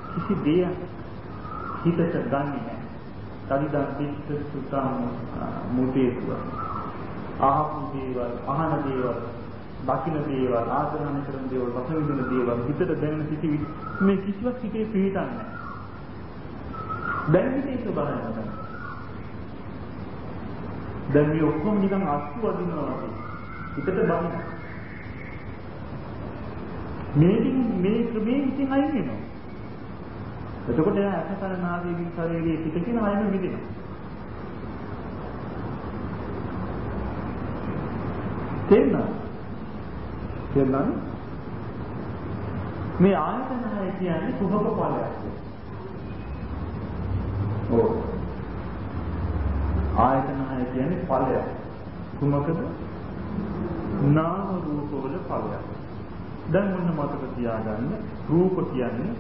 කිසි දෙයක් හිතට ගන්නෙ නැහැ. කලිදා පිට සුතාම මුතේතුව. ආහපු දේවල්, අහන දේවල්, දකින්න දේවල්, ආදරණ කරන දේවල්, රස විඳින දේවල්, හිතට දැනෙන සිටිවි මේ කිසිවක් හිතේ පිළිටන්නේ නැහැ. දැන් හිතේ ස්වභාවය දැන් මේ ඔක්කොම නිකන් අස්සු වදිනවා වගේ. හිතට බනින. මේකින් මේ ක්‍රමයෙන් ඉතින් අයින් වෙනවා. එතකොට එයා අසකර නාගයේ ශරීරයේ පිටකින් අයින් වෙනවා. තේරෙනවද? තේරෙනවද? මේ ආයතන හය කියන්නේ කුහක ඵලයක්. ඔව්. ආයතන හය කියන්නේ ඵලයක්. කුමකද? නාම රූප වල ඵලයක්. දැන් මොන මතක තියාගන්න රූප කියන්නේ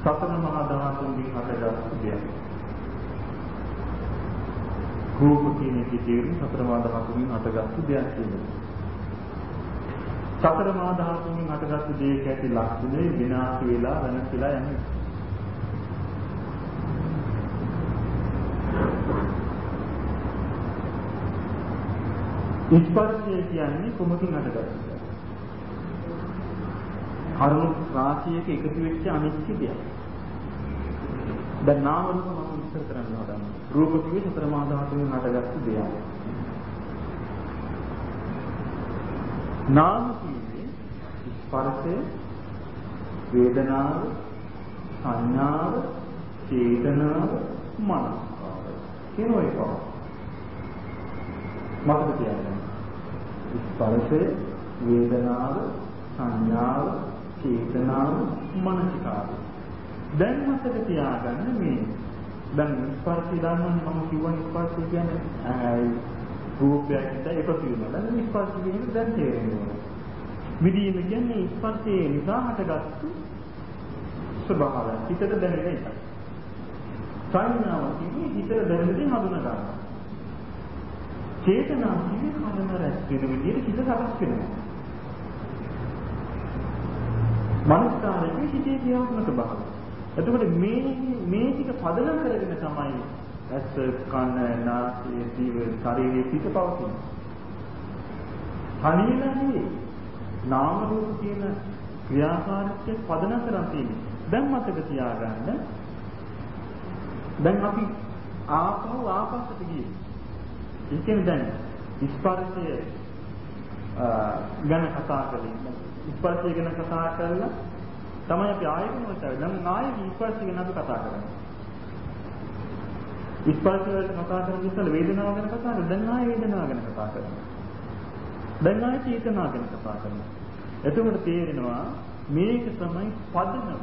සතර මහා ධාතුන්ගෙන් හටගත් දෙයක්. රූප කියන එකේ තේරුම සතර මහා ධාතුන්ගෙන් හටගත් දෙයක් කියනවා. සතර මහා ධාතුන්ගෙන් හටගත් දෙයක ඇති ලක්ෂණය විනාශ වෙලා වෙනස්ලා යන්නේ. ස්පර්ශය කියන්නේ කොමකින් හටගත්තද? කරුණු රාශියක එකතු වෙච්ච අනිත්‍ය දෙයක්. දැන් නාම රූප මම විස්තර කරන්න හදන්නේ. රූප කිව්වේ සතර මහා ධාතුන්ගෙන් හටගත්තු දෙයක්. නාම කිව්වේ ස්පර්ශය, වේදනාව, සංඥාව, චේතනාව, මනස. කියන ඔය පහ. මතක තියාගන්න. ස්පර්ශය, වේදනාව, සංඥාව, චේතනාව, මනසිකාරය. දැන් මතක තියාගන්න මේ දැන් ස්පර්ශය දන්නවනේ මම කිව්වනේ ස්පර්ශය කියන්නේ ඇයි රූපයක් නිසා එකතු වෙනවා. දැන් ස්පර්ශය කියන්නේ දැන් තේරෙනවා. විදීම කියන්නේ ස්පර්ශයේ නිසා හටගත්තු ස්වභාවය. හිතට දැනෙන එක. සංඥාව කියන්නේ හිතට දැනෙන දේ හඳුනා ගන්නවා. චේතනාව කියන්නේ කර්ම රැස් වෙන විදිහට හිත සකස් වෙනවා. මනස්කාරයේ හිතේ ක්‍රියාත්මක භාවය. එතකොට මේ මේ ටික පදනම් කරගෙන තමයි ඇස් කන නාසය දිව ශරීරයේ පිට පවතින. තනියමදී නාම රූප කියන ක්‍රියාකාරීත්වය පදනම් කරන් තියෙන්නේ. දැන් මතක තියාගන්න. දැන් අපි ආපහු ආපස්සට ගියේ. ඒ කියන්නේ දැන් ස්පර්ශය ගැන කතා කළේ. ස්පර්ශය ගැන කතා කරලා තමයි අපි ආයෙත් මොකද දැන් ආයෙ ස්පර්ශය ගැන අපි කතා කරන්නේ. ස්පර්ශය වලට කතා කරන ඉස්සෙල් වේදනාව ගැන කතා කරලා දැන් ආයෙ වේදනාව ගැන කතා කරනවා. දැන් ආයෙ චේතනාව ගැන කතා කරනවා. එතකොට තේරෙනවා මේක තමයි පදනම.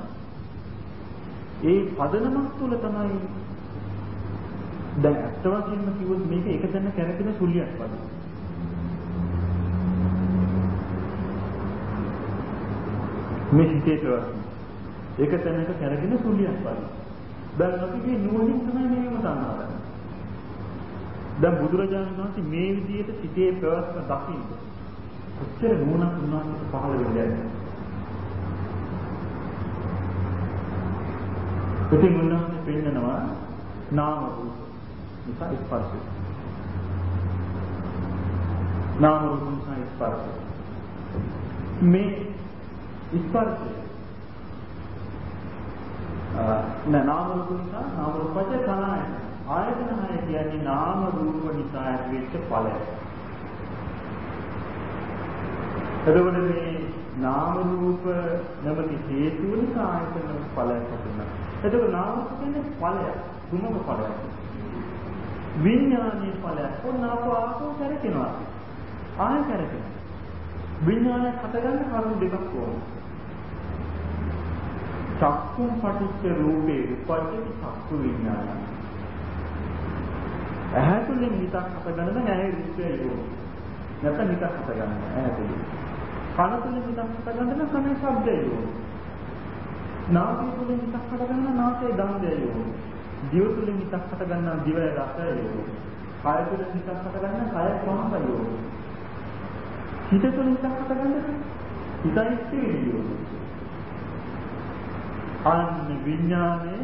ඒ පදනමක් තුළ තමයි දැන් අත්ත වශයෙන්ම කිව්වොත් මේක එක තැන කැරකෙන සුලියක් වගේ. මේ හිතේ ප්‍රවස්න. ඒක තැනක කැරගෙන සුලියක් වගේ. දැන් අපි මේ නුවණින් තමයි මේකම සම්මාදන්නේ. දැන් බුදුරජාණන් වහන්සේ මේ විදිහට සිතේ ප්‍රවස්න දකින්න කොච්චර නුවණක් උන්වහන්සේ පහළ වෙන්නේ. ඉතින් උන්වහන්සේ පෙන්නනවා නාම රූප නිසා ස්පර්ශය. නාම රූප නිසා ස්පර්ශය. මේ ස්පර්ශය නෑ නාම රූප නිසා නාම රූපච්ච තනයි ආයතන හය කියන්නේ නාම රූප නිසා ඇතිවෙච්ච ඵලය එතකොට මේ නාම රූප නැමැති හේතු නිසා ආයතන ඵලයක් හටගන්නවා එතකොට නාම රූප කියන්නේ ඵලයක් තුනක ඵලයක් විඥානීය ඵලයක් ඔන්න අපෝ ආපෝ කරකිනවා ආය කරකිනවා විඥානයක් හටගන්න කරුණු දෙකක් ඕනේ චක්කුම් පටිච්ච රූපේ උපජ්ජති චක්කු විඥානය. ඇහැ තුලින් හිතක් හටගන්න නම් ඇහැ රූපය යෝ. නැත්නම් හිතක් හටගන්න ඇහැ තුලින්. කන තුලින් හිතක් හටගන්න නම් කනේ ශබ්දය යෝ. නාසය තුලින් හිතක් හටගන්න නාසයේ ගන්ධය යෝ. දිව තුලින් හිතක් හටගන්න දිවයේ රසය යෝ. කය තුලින් හිතක් හටගන්න කය පහස යෝ. හිත තුලින් හිතක් හටගන්න හිතයි ස්ථිරියෝ. අන්න විඥානය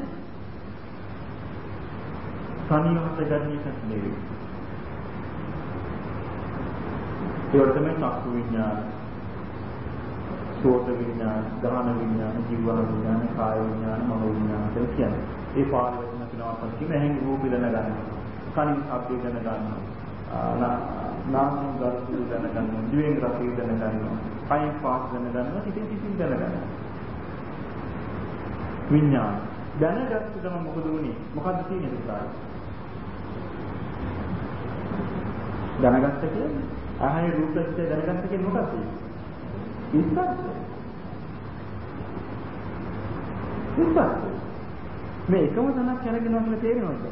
තනියමත ගන්න එකක් නෙවෙයි. ඒවට තමයි චක්කු විඥාන, සෝත විඥාන, ගාහන විඥාන, ජීව විඥාන, කාය විඥාන, මනෝ විඥාන කියලා කියන්නේ. ඒ පාරවල නැතිනවා කියන ඇහෙන් රූපය දැනගන්න. කනින් ශබ්දය දැනගන්න. නාසයෙන් ගන්ධය දැනගන්න, දිවෙන් රසය දැනගන්න, කයින් පාස් දැනගන්න, හිතෙන් කිසිම දැනගන්න. විඥාන. දැනගත්ත ගමන් මොකද වුනේ? මොකද්ද තියෙන්නේ විස්තරය? දැනගත්ත කියන්නේ ආහේ රූපස්ය දැනගත්ත කියන්නේ මොකක්ද? ස්පර්ශය. ස්පර්ශය. මේ එකම තැනක් කරගෙනවා කියලා තේරෙනවද?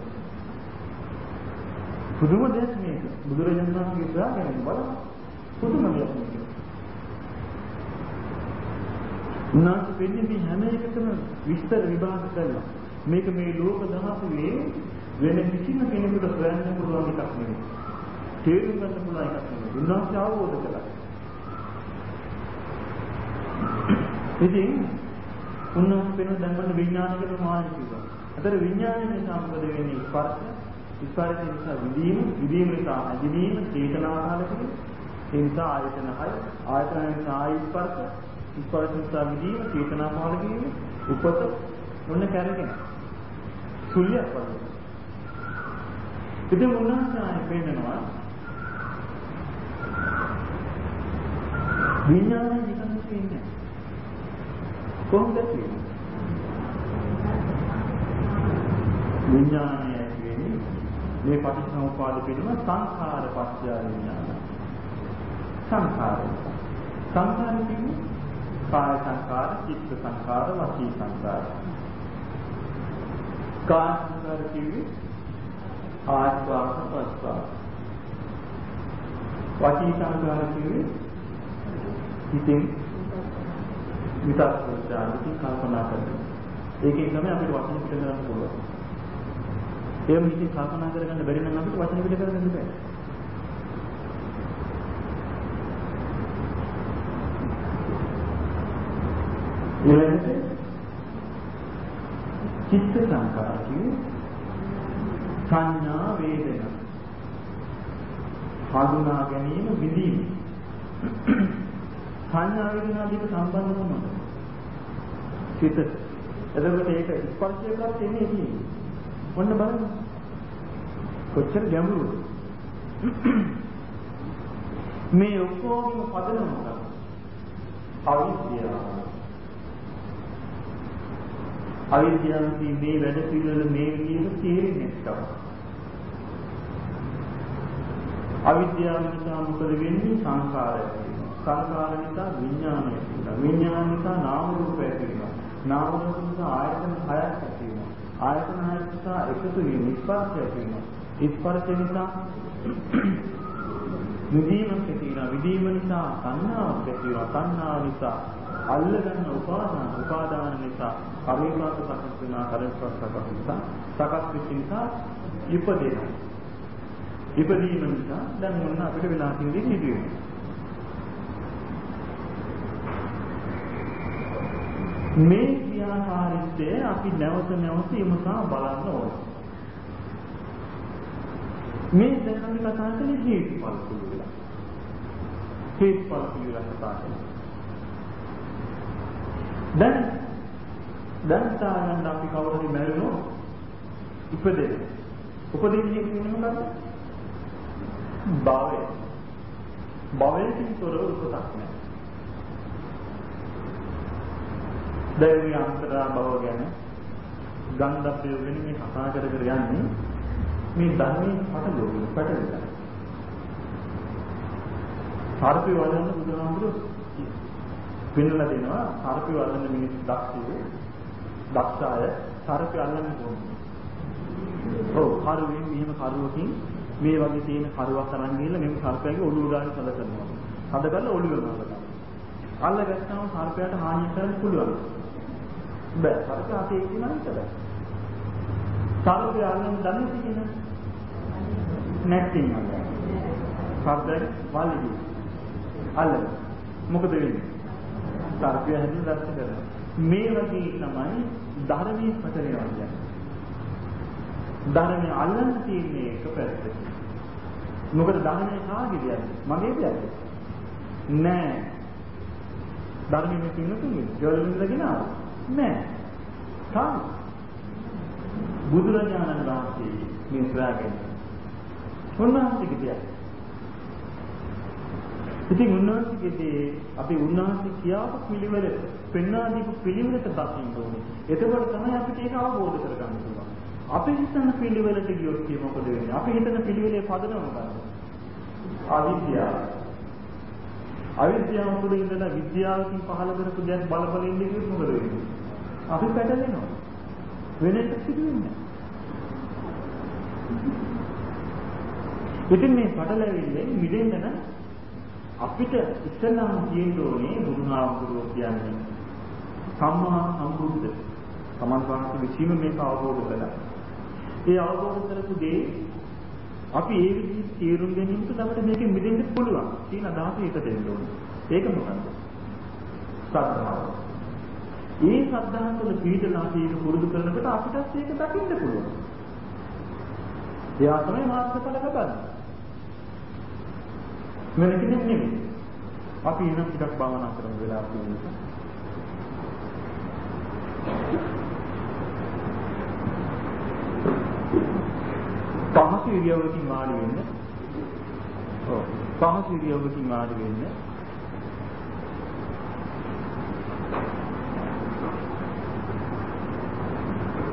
පුදුම දෙයක් මේක. බුදුරජාණන් වහන්සේ සොයාගෙන බලන්න. පුදුම දෙයක් මේක. උන්වහන්සේ වෙන්නේ හැම එකකම විස්තර විභාග කරනවා. මේක මේ ලෝක ධාතුවේ වෙන කිසිම කෙනෙකුට හොයන්න පුළුවන් එකක් නෙවෙයි. තේරුම් ගන්න පුළුවන් එකක් නෙවෙයි. උන්වහන්සේ අවබෝධ කළා. ඉතින් උන්වහන්සේ වෙන දැන් වල විඥාන කියලා මාන කිව්වා. අතර විඥානය නිසා මොකද වෙන්නේ? ස්පර්ශ ස්පර්ශ නිසා විදීම, විදීම නිසා අදිනීම, චේතනාකාරකෙ, ඒ නිසා ආයතන හය, ආයතන නිසා ආයි ස්පර්ශ, ස්පර්ශ නිසා විදීම, චේතනාකාරකෙ, උපත මොන කැරගෙන. සුල්ලියක් වගේ. ඉතින් උන්වහන්සේ ආයෙ පෙන්නනවා විඥානය නිකන් තියෙන්නේ. කොහොමද කියන්නේ? විඥානය කියන්නේ මේ පටිච්චසමුප්පාද පිළිම සංඛාර පත්‍ය විඥාන. සංඛාර. සංඛාර කියන්නේ කාය සංඛාර, චිත්ත සංඛාර, වචී සංඛාර. කාය සංඛාර කියන්නේ ආස්වාද ප්‍රස්වාද. වචී සංඛාර කියන්නේ හිතෙන් විතක් විචාරකින් කල්පනා කරනවා. ඒකෙන් තමයි අපිට වචන පිට කරන්න පුළුවන්. එහෙම ඉතින් කල්පනා කරගන්න බැරි නම් අපිට වචන පිට කරගන්න බෑ. ඊළඟට චිත්ත සංකාර කියන්නේ සංඥා වේදනා හඳුනා ගැනීම විදීම සංඥා වේදනා දෙක සම්බන්ධ මොනවද? චිත්ත. එතකොට ඒක ස්පර්ශයකට එන්නේ තියෙන්නේ. ඔන්න බලන්න. කොච්චර ගැඹුරුද? මේ ඔක්කොම පදනම මොකක්ද? අවිද්‍යාව. අවිද්‍යාවදී මේ වැඩ පිළිවෙල මේ විදිහට තේරෙන්නේ නැත්තම්. අවිද්‍යාව නිසා මොකද වෙන්නේ? සංකාරය. සංකාර නිසා විඥානය වෙනවා. විඥාන නිසා නාම රූප ඇති වෙනවා. නාම රූප නිසා ආයතන හයක් ඇති වෙනවා. ආයතන හය නිසා එකතු වීම ස්පර්ශය ඇති වෙනවා. ස්පර්ශ නිසා විදීමක් ඇති වෙනවා. විදීම නිසා සංඥාවක් ඇති වෙනවා. සංඥාව නිසා අල්ලගන්න උපාදාන උපාදාන නිසා අවිපාක සකස් වෙනවා. කරස්පස් සකස් නිසා සකස් වෙච්ච නිසා ඉපදෙනවා. ඉපදීම නිසා දැන් මොන අපිට වෙලා තියෙන දේ මේ ක්‍රියාකාරීත්වය අපි නැවත නැවත යමුසා බලන්න ඕන. මේ දැන් අපි කතා කරන්නේ හේතුඵල පිළිවෙල. හේතුඵල පිළිවෙල කතා කරන්නේ. දැන් දැන් තායන් අපි කවුරු හරි මැරෙනොත් ඉපදෙන. උපදින්නේ කියන්නේ මොකක්ද? භවය. භවයෙන් තොරව උපතක් නැහැ. දැන් මේ අන්තරා භව ගැන ගන්ධප්පය වෙන මේ කතා කර කර යන්නේ මේ ධර්මයේ පටලෝක පැටලෙලා. සර්පය වදන්න බුදුහාමුදුරුවෝ පෙන්වලා දෙනවා සර්පය වදන්න මිනිස් දක්ෂය දක්ෂාය සර්පය අල්ලන්න ඕනේ. ඔව් කරුවෙන් මෙහෙම කරුවකින් මේ වගේ තියෙන කරුවක් අරන් ගිහලා මෙන්න සර්පයාගේ ඔළුව ගාන සල කරනවා. හද කරලා ඔළුව ගන්නවා. අල්ලගත්තාම සර්පයාට හානියක් කරන්න පුළුවන්. බෑ. සර්පය අතේ ඉන්නවා විතරයි. සර්පය අල්ලන්න දන්නේ තියෙන නැත්නම් සර්පය වල්ලි අල්ලන මොකද වෙන්නේ? සර්පය හැදෙන දැස්ස කරනවා. මේ වගේ තමයි ධර්මයේ පැටලෙනවා කියන්නේ. ධර්මයේ අල්ලන්න තියෙන්නේ එක පැත්තක. මොකද ධර්මයේ කාගේ දෙයක්ද? මගේ දෙයක්ද? නෑ. ධර්මයේ පින්නතුනේ ජොල්ලින්දගෙන ආවා. නෑ. කාම. බුදුරජාණන් වහන්සේ මේ ශ්‍රාවකයන්. උන්වහන්සේගේ දෙයක්. ඉතින් උන්වහන්සේගේ අපි උන්වහන්සේ කියාපු පිළිවෙල පෙන්වා දීපු පිළිවෙලට දකින්න ඕනේ. එතකොට තමයි අපිට ඒක අවබෝධ කරගන්න පුළුවන්. අපි හිතන පිළිවෙලට ගියොත් මොකද වෙන්නේ? අපි හිතන පිළිවෙලේ පදනම මොකක්ද? අවිද්‍යාව. අවිද්‍යාව තුළ ඉඳලා විද්‍යාවකින් පහළ කරපු දෙයක් බල බල ඉන්නේ කිව්වොත් මොකද වෙන්නේ? අපි පැටලෙනවා. වෙන එකක් සිදු වෙන්නේ ඉතින් මේ පටලැවිල්ලෙන් මිදෙන්න නම් අපිට ඉස්සෙල්ලාම තියෙන්න ඕනේ බුදුහාමුදුරුවෝ කියන්නේ සම්මා සම්බුද්ධ. තමන් වහන්සේ විසීම මේක අවබෝධ කළා. ඒ අවබෝධ කරපු දේ අපි ඒ විදිහට තේරුම් ගැනීමට අපිට මේකෙන් මිදෙන්න පුළුවන්. තියෙන අදහස එක දෙන්න ඕනේ. ඒක මොකක්ද? සද්ධාව. ඒ සද්ධාව තුළ පිළිතලා අපි ඒක පුරුදු කරනකොට අපිට ඒක දකින්න පුළුවන්. එයා තමයි මාර්ගඵල ලබන්නේ. වෙන කෙනෙක් නෙමෙයි. අපි එනම් ටිකක් භාවනා කරමු වෙලාව තියෙනවා. පහසු ඉරියව්වකින් වාඩි වෙන්න. ඔව්. පහසු ඉරියව්වකින් වාඩි වෙන්න.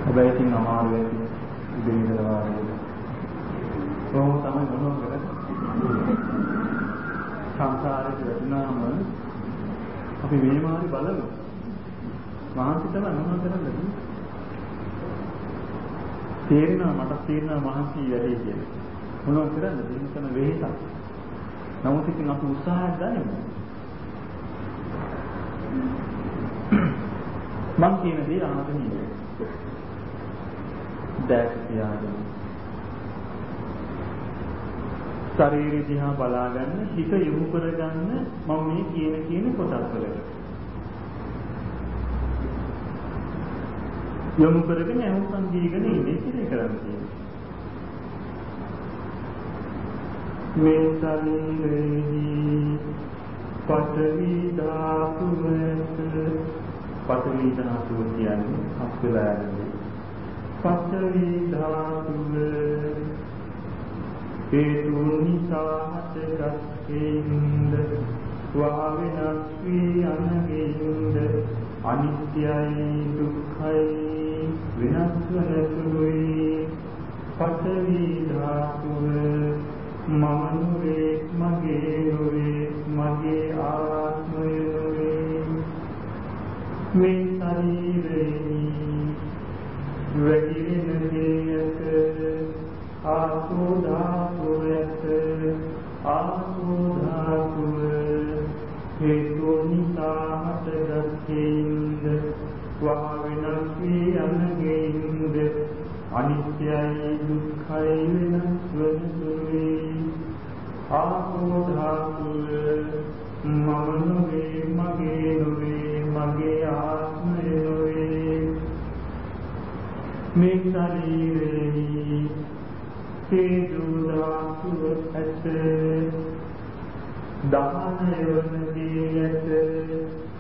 හැබැයි ඉතින් අමාරු වෙයි ඉතින් ඉඳලා වාඩි වෙන්න. කොහොම තමයි මොනවද කරන්නේ? සංසාරේ වැටුණාම අපි මේම හරි බලමු. මහන්සි තමයි මොනවද කරන්නේ? තේරෙනවා මට තේරෙනවා මහන්සි වැඩි කියලා. මොනවද කරන්නේ? දෙන්න කරන වෙහෙසක්. නමුත් ඉතින් අපි උත්සාහයක් ගන්නෙමු. මං කියන දේ අහගෙන ඉන්න. දැක් තියාගෙන. ශරීරය දිහා බලාගන්න, හිත යොමු කරගන්න මම මේ කියන කියන කොටස් වලට. යොමු කරගෙන අවසන් දීගෙන ඉන්නේ ඉතිරි කරන්නේ. මේ ශරීරෙහි පඨවි ධාතු වෙත පඨවි ධාතු කියන්නේ අස්වැලන්නේ. පඨවි ධාතුව හේතු නිසා හටගත්ින්ද ස්වාවෙනස් වී අනගින්ද අනිත්‍යයි දුක්ඛයි වෙනස් වන සුළුයි පඨවි ධාතුව මම නුවේ මගේ නුවේ මගේ ආත්මය නුවේ. මේ ශරීරේ වැగిරෙන දේයක ආසෝ ධාතුවක ආසෝ ධාතුව හේතු නිසා හටගත්ින්ද ස්වා වෙනස් වී යන්නගේින්ද අනිත්‍යයි දුක්ඛයි වෙනස් වන සුළුයි ආපෝ ධාතුව මම නොවේ මේ ශරීරෙහි තේජු ධාතුව ඇත. දානය වනදී ඇත.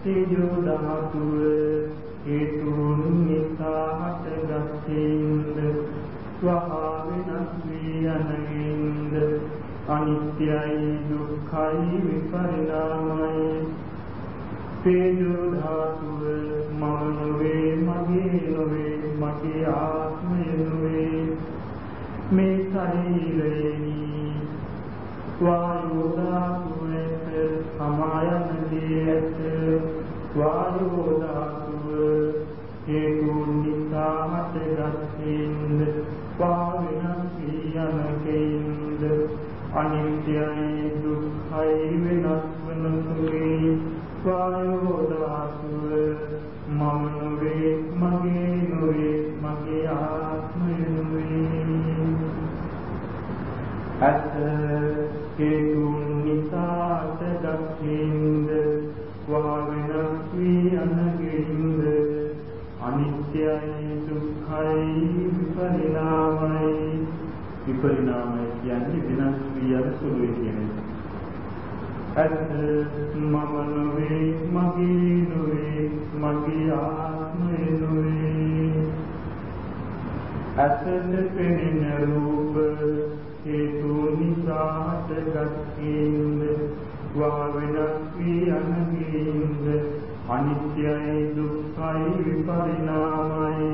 තේජෝ ධාතුව හේතුන් නිසා හටගත්ින්ද ස්වහා වෙනස් වී යනින්ද අනිත්‍යයි දුක්ඛයි විපරිණාමයි. තේජෝ ධාතුව මම නොවේ මගේ නොවේ මගේ ආත්මය නොවේ මේ ශරීරයේ වායෝ ධාතුවේත සමායන දීයත වායෝ ධාතුව හේතු නිසා හටගත්ින්ද පාවෙනස් යනකෙින්ද අනිත්‍යයි දුක්ඛයි වෙනස් වන සුඛේ වායෝ ධාතුව මම නොවේ මගේ නොවේ මගේ ආත්මය නොවේ අත් හේතුන් නිසාට දක්ින්ද? වාවෙනස් වී අනගින්ද? අනිත්‍යයි දුක්ඛයි විපරිණාමයි. විපරිණාමය කියන්නේ වෙනස් වී යන සුළුයි කියන එක. අත් මම නොවේ මගේ නොවේ මගේ ආත්මය නොවේ. අසල පෙනෙන රූප හේතු නිසාට ගත්කේන්ද වා වෙනස් වී අනගින්ද අනිත්‍යයි දුක්ඛයි විපරිණාමයි.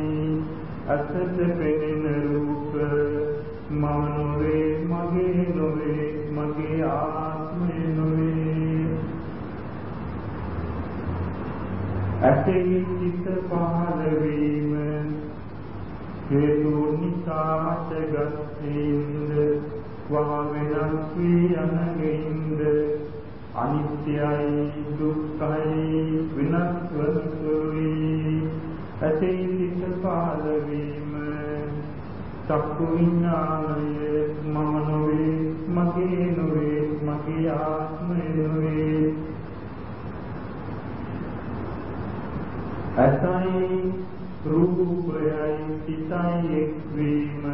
අසත පෙනෙන රූප මම නොවේ මගේ නොවේ මගේ ආත්මය නොවේ ඇතේ සිත පහළ වීම හේතු නිසාට ගස්සේඳ වහා වෙනස් වී යනගෙින්ද අනිත්‍යයි දුක්ඛයි විනාශ වස්තුයි ඇතේ සිත පහළ වීම චක්කු විඥානය මම නොවේ මගේ නොවේ මගේ ආත්මය නොවේ. ඇසයි රූපයයි සිතයි එක්වීම.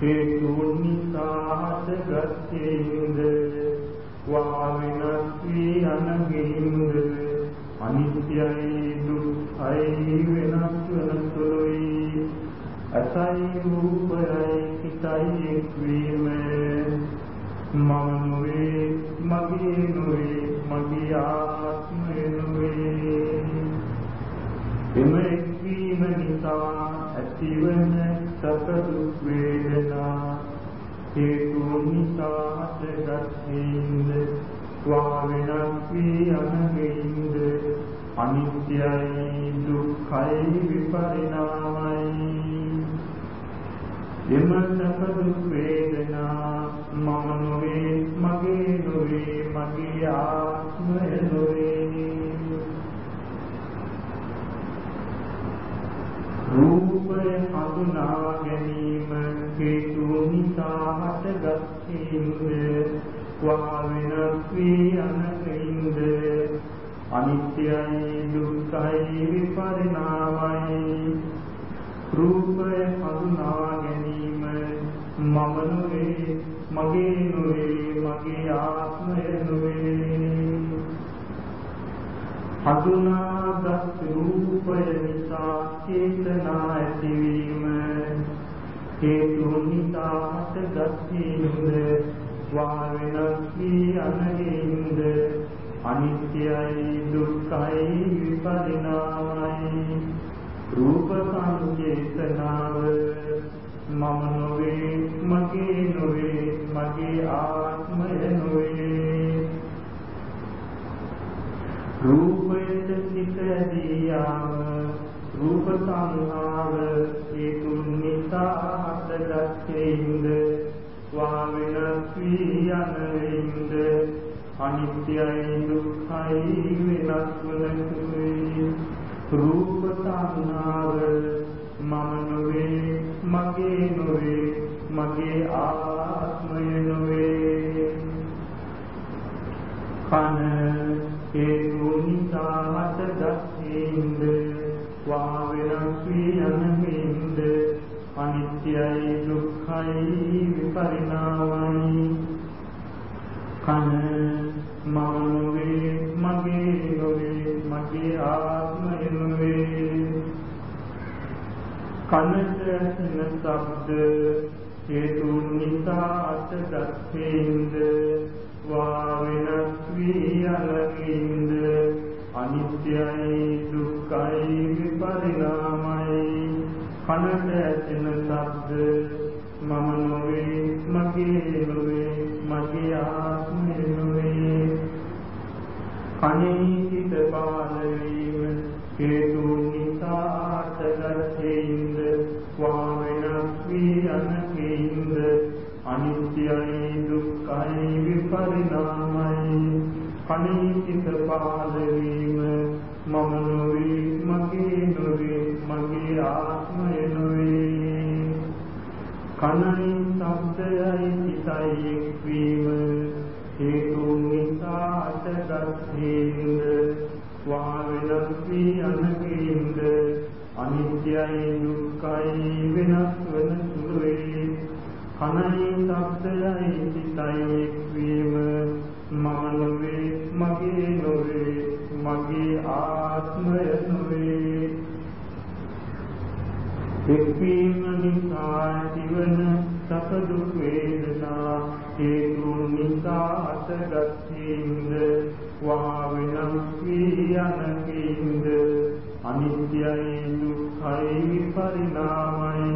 හේතුන් නිසාද ගත්තේද? වා වෙනස් වී අනගින්ද? අනිත්‍යයි දුක්ඛයි වෙනස් වන සුළුයි ඇසයි රූපයයි සිතයි එක්වීම. මම නොවේ මගේ නොවේ මගේ ආත්මය එම එක්වීම නිසා ඇතිවන සැප දුක් වේදනා හේතු නිසා හටගත්ින්ද වා වෙනස් වී යනගෙින්ද අනිත්‍යයි දුක්ඛයි විපරිණාමයි. එම සැප දුක් වේදනා මම නොවේ මගේ නොවේ මගේ ආත්මය නොවේ. රූපය හඳුනා ගැනීම හේතු නිසා හටගත්ින්ද වා වෙනස් වී යනකින්ද අනිත්‍යයි දුක්ඛයි විපරිණාමයි. රූපය හඳුනා ගැනීම මම නොවේ මගේ නොවේ මගේ ආත්මය නොවේ. හඳුනාගත් රූපය නිසා චේතනා ඇතිවීම හේතු නිසා හටගත්ීමද වා වෙනස් වී අනගින්ද අනිත්‍යයි දුක්ඛයි විපරිණාමයි රූප සංජේතනාව මම නොවේ මගේ නොවේ මගේ ආත්මය නොවේ රූපයට සිත දියාම රූප සංහාව හේතුන් නිසා හටගත්තේින්ද වා වෙනස් වී යනින්ද අනිත්‍යයි දුක්ඛයි වෙනස් වන සුළුයි රූප සංහාව මම නොවේ මගේ නොවේ මගේ ආත්මය නොවේ. කන හේතු වෙනස් වී යනින්ද අනිත්‍යයි දුක්ඛයි විපරිණාමයි. කන මම නොවේ මගේ නොවේ මගේ ආත්මය නොවේ. කනට ඇසෙන ශබ්ද හේතුන් නිසා අටගත්ින්ද වා වෙනස් වී යනකින්ද අනිත්‍යයි දුක්ඛයි විපරිණාමයි. කනට ඇසෙන ශබ්ද මම නොවේ මගේ නොවේ මගේ ආත්මය නොවේ. කනේ සිට පාලවීම හේතු නිසා අටගත්ින්ද වා වෙනස් වී යනකින්ද අනිත්‍යයි දුක්ඛයි විපරිණාමයි. කනේ සිට පාලවීම මම නොවේ මගේ නොවේ. මගේ ආත්මය නොවේ කනයි ශබ්දයයි සිතයි එක්වීම. හේතු නිසා අටගත්ින්ද වා වෙනස් වී යනකින්ද අනිත්‍යයි දුක්ඛයි වෙනස් වන සුළුයි කනයි ශබ්දයයි සිතයි එක්වීම. මම නොවේ මගේ නොවේ මගේ ආත්මය නොවේ. එක්වීම නිසා ඇතිවන සැප දුක් වේදනා හේතු නිසා අතගත්ින්ද වා වෙනස් වී යනකින්ද අනිත්‍යයි දුක්ඛයි විපරිණාමයි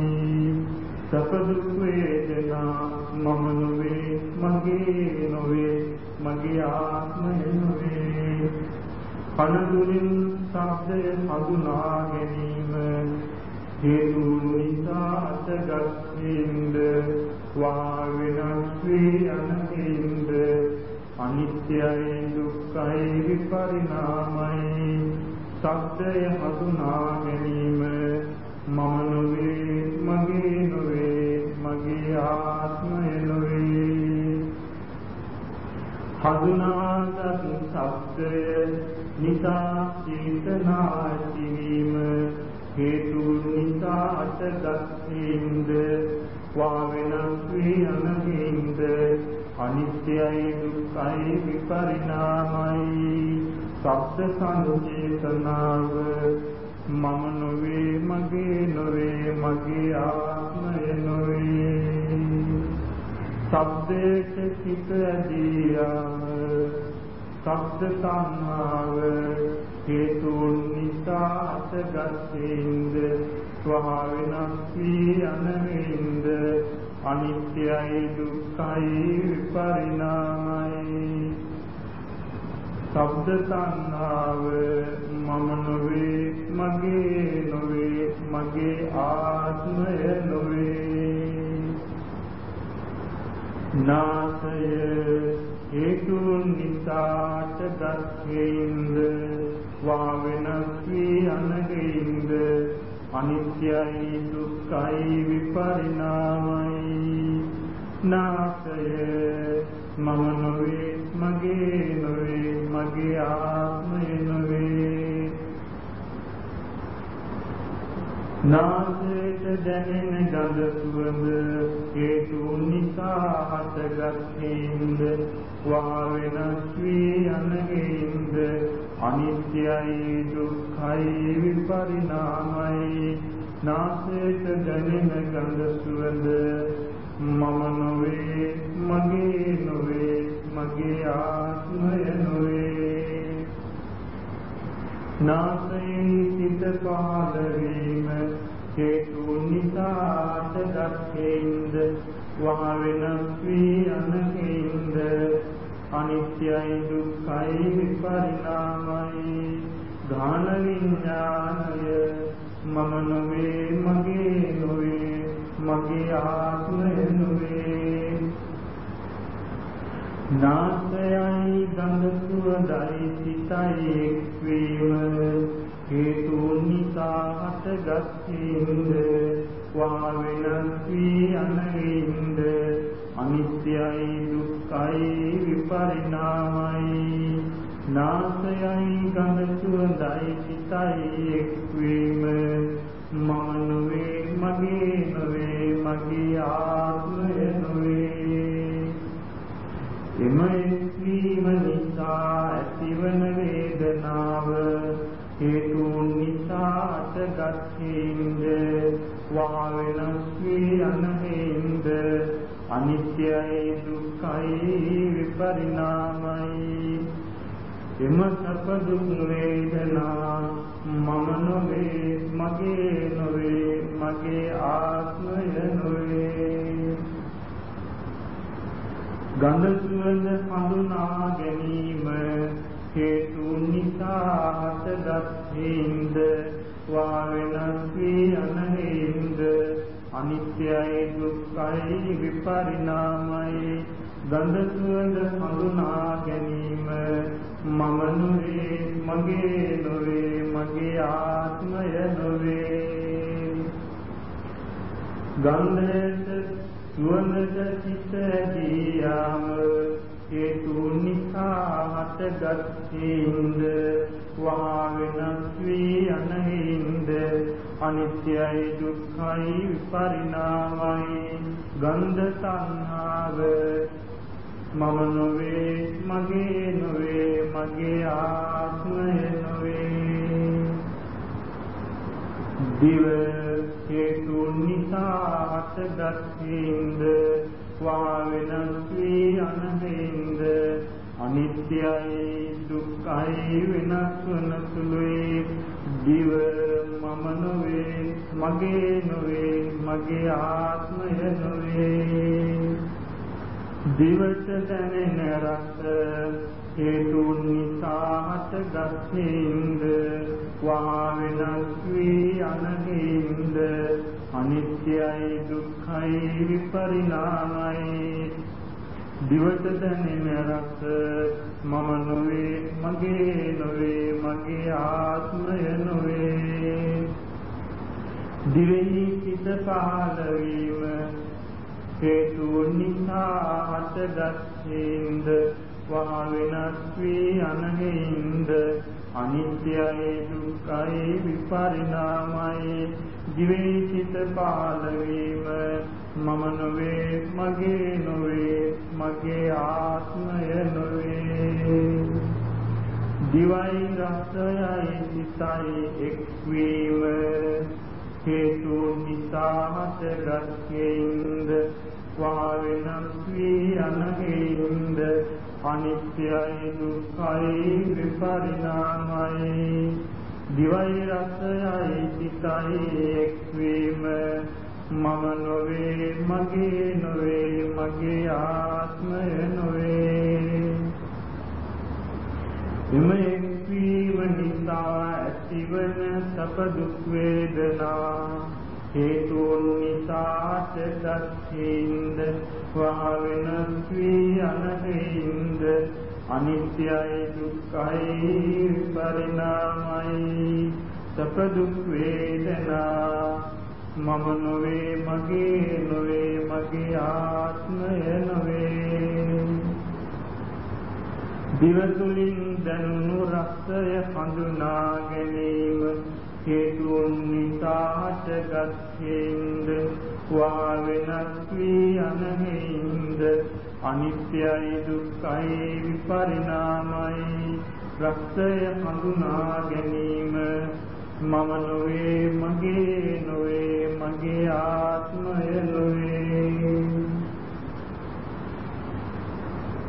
සැප දුක් වේදනා මම නොවේ මගේ නොවේ මගේ ආත්මය නොවේ. කනතුලින් ශබ්දය හඳුනා ගැනීම හේතු නිසා අතගත්ින්ද වා වෙනස් වී යනින්ද අනිත්‍යයි දුක්ඛයි විපරිණාමයි. ශබ්දය හඳුනා ගැනීම මම නොවේ මගේ නොවේ මගේ ආත්මය නොවේ. හඳුනාගත් ශබ්දය නිසා චේතනා ජීවීම හේතු නිසා අටගත්ින්ද වා වෙනස් වී යනින්ද අනිත්‍යයි දුක්ඛයි විපරිණාමයි. සබ්ද සංජේතනාව මම නොවේ මගේ නොවේ මගේ ආත්මය නොවේ. සබ්දේට සිත ඇදීයාම සබ්ද සංහාව හේතුන් නිසා අතගත්ින්ද ස්වහා වෙනස් වී යනින්ද අනිත්‍යයි දුක්ඛයි විපරිණාමයි ශබ්ද තණ්හාව මම නොවේ මගේ නොවේ මගේ ආත්මය නොවේ. නාසය හේතුන් නිසාට ගත්ෙින්ද වා වෙනස් වී අනගෙින්ද අනිත්‍යයි දුක්ඛයි විපරිණාමයි. නාසය මම නොවේ මගේ නොවේ මගේ ආත්මය නොවේ. නාසයට දැනෙන ගඳ සුවඳ හේතු නිසා හටගත්ින්ද වා වෙනස් වී යනගින්ද අනිත්‍යයි දුක්ඛයි විපරිණාමයි. නාසයට දැනෙන ගඳ සුවඳ මම නොවේ මගේ නොවේ මගේ ආත්මය නොවේ. නාසයෙන් සිත පහළ වීම හේතු නිසාට දක්ෙන්ද වහ වෙනස් වී අනකින්ද. අනිත්‍යයි දුක්ඛයි විපරිණාමයි. ධාන විඥානය මම නොවේ මගේ නොවේ මගේ ආත්මය නොවේ. නාසයයි ගඳ සුවඳයි සිතයි එක්වීම. හේතු නිසා හටගත්ින්ද වා වෙනස් වී යනින්ද අනිත්‍යයි දුක්ඛයි විපරිණාමයි නාසයයි ගඳ සුවඳයි සිතයි එක්වීම. මම නොවේ මගේ නොවේ මගේ ආත්මය නොවේ. එම එක්වීම නිසා ඇතිවන වේදනාව හේතුන් නිසා අටගත්ින්ද වා වෙනස් වී යනින්ද අනිත්‍යයි දුක්ඛයි විපරිණාමයි. එම සැප දුක් වේදනා මම නොවේ මගේ නොවේ මගේ ආත්මය නොවේ. ගඳ සුවඳ හඳුනා ගැනීම හේතු නිසා හටගත්ින්ද වා වෙනස් වී යනින්ද අනිත්‍යයි දුක්ඛයි විපරිණාමයි. ගඳ සුවඳ හඳුනා ගැනීම මම නොවේ මගේ නොවේ මගේ ආත්මය නොවේ. ගන්ධයට සුවඳට සිත දියාම හේතු නිසා හටගත්ින්ද වා වෙනස් වී යනින්ද අනිත්‍යයි දුක්ඛයි විපරිණාමයි ගන්ධ සංහාව. මම නොවේ මගේ නොවේ මගේ ආත්මය නොවේ. දිව හේතු නිසා හටගත්ින්ද වා වෙනස් වී යනින්ද අනිත්‍යයි දුක්ඛයි වෙනස් වන සුළුයි දිව මම නොවේ මගේ නොවේ මගේ ආත්මය නොවේ දිවට දැනෙන රස හේතුන් නිසා හටගත්ින්ද වහා වෙනස් වී අනහින්ද අනිත්‍යයි දුක්ඛයි විපරිණාමයි. දිවට දැනෙන රස මම නොවේ මගේ නොවේ මගේ ආත්මය නොවේ. දිවෙහි සිත පහළ වීම හේතු නිසා හටගත්ින්ද වහා වෙනස් වී අනහින්ද අනිත්‍යයි දුක්ඛයි විපරිණාමයි. දිවේ සිත පාල වීම මම නොවේ මගේ නොවේ මගේ ආත්මය නොවේ. දිවයි රසයයි සිතයි එක්වීම. හේතු නිසා හටගත්ින්ද වහා වෙනස් වී අනහින්ද අනිත්‍යයි දුක්ඛයි විපරිණාමයි. දිවයි රසයයි සිතයි එක්වීම. මම නොවේ මගේ නොවේ මගේ ආත්මය නොවේ. එම එක්වීම නිසා ඇතිවන සැප දුක් වේදනා හේතුන් නිසාට දක්ඛින්ද වහා වෙනස් වී අනහින්ද අනිත්‍යයි දුක්ඛයි පරිණාමයි සැප දුක් වේදනා. මම නොවේ මගේ නොවේ මගේ ආත්මය නොවේ. දිව තුලින් දැනුණු රසය හඳුනා ගැනීම හේතුන් නිසාට ගත්හින්ද වා වෙනස් වී අනහින්ද අනිත්‍යයි දුක්ඛයි විපරිණාමයි රසය හඳුනා ගැනීම. මම නොවේ මගේ නොවේ මගේ ආත්මය නොවේ.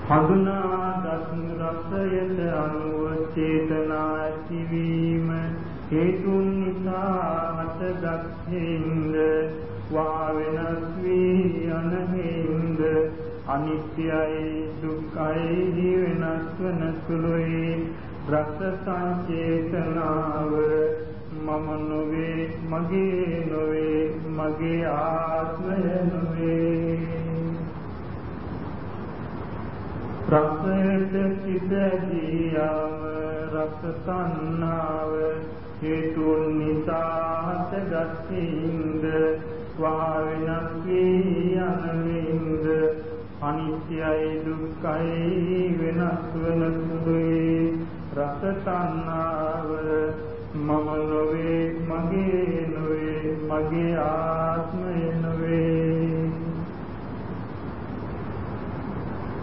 හඳුනා දත් රසයට අනුව චේතනා ඇතිවීම. හේතුන් නිසා හටගත්ින්ද වා වෙනස් වී අනහින්ද අනිත්‍යයි දුක්ඛයි වෙනස් වන සුළුයි. රස සංචේතනාව මම නොවේ මගේ නොවේ මගේ ආත්මය නොවේ. රසයට සිතදීයම රස තණ්හාව හේතුන් නිසා හටගත්ින්ද වා වෙනස් වී යනවින්ද අනිත්‍යයි දුක්ඛයි වෙනස් වන සුළුයි රස තණ්හාව මම නොවේ මගේ නොවේ මගේ ආත්මය නොවේ.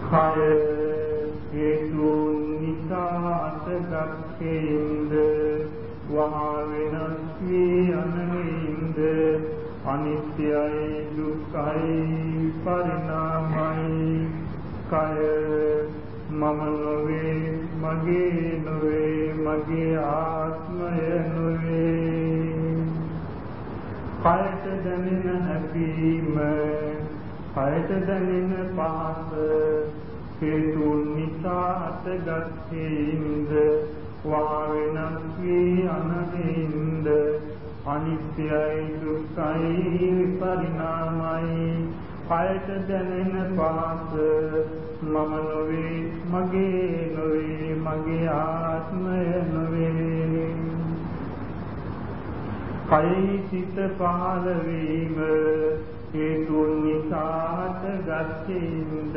කය හේතුන් නිසා අතගත්කේන්ද වහා වෙනස් වී අනින්ද අනිත්‍යයි දුක්ඛයි පරිණාමයි. කය මම නොවේ මගේ නොවේ මගේ ආත්මය නොවේ. කයට දැනෙන හැපීම කයට දැනෙන පහස හේතුන් නිසා අතගත්ීන්ද වා වෙනස් වී අනහින්ද අනිත්‍යයි දුක්ඛයි විපරිණාමයි. කයට දැනෙන පහස මම නොවේ මගේ නොවේ මගේ ආත්මය නොවේ. කයි සිත පහළ වීම හේතුන් නිසාට ගත්ින්ද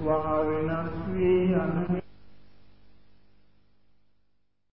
වහා වෙනස් වී යන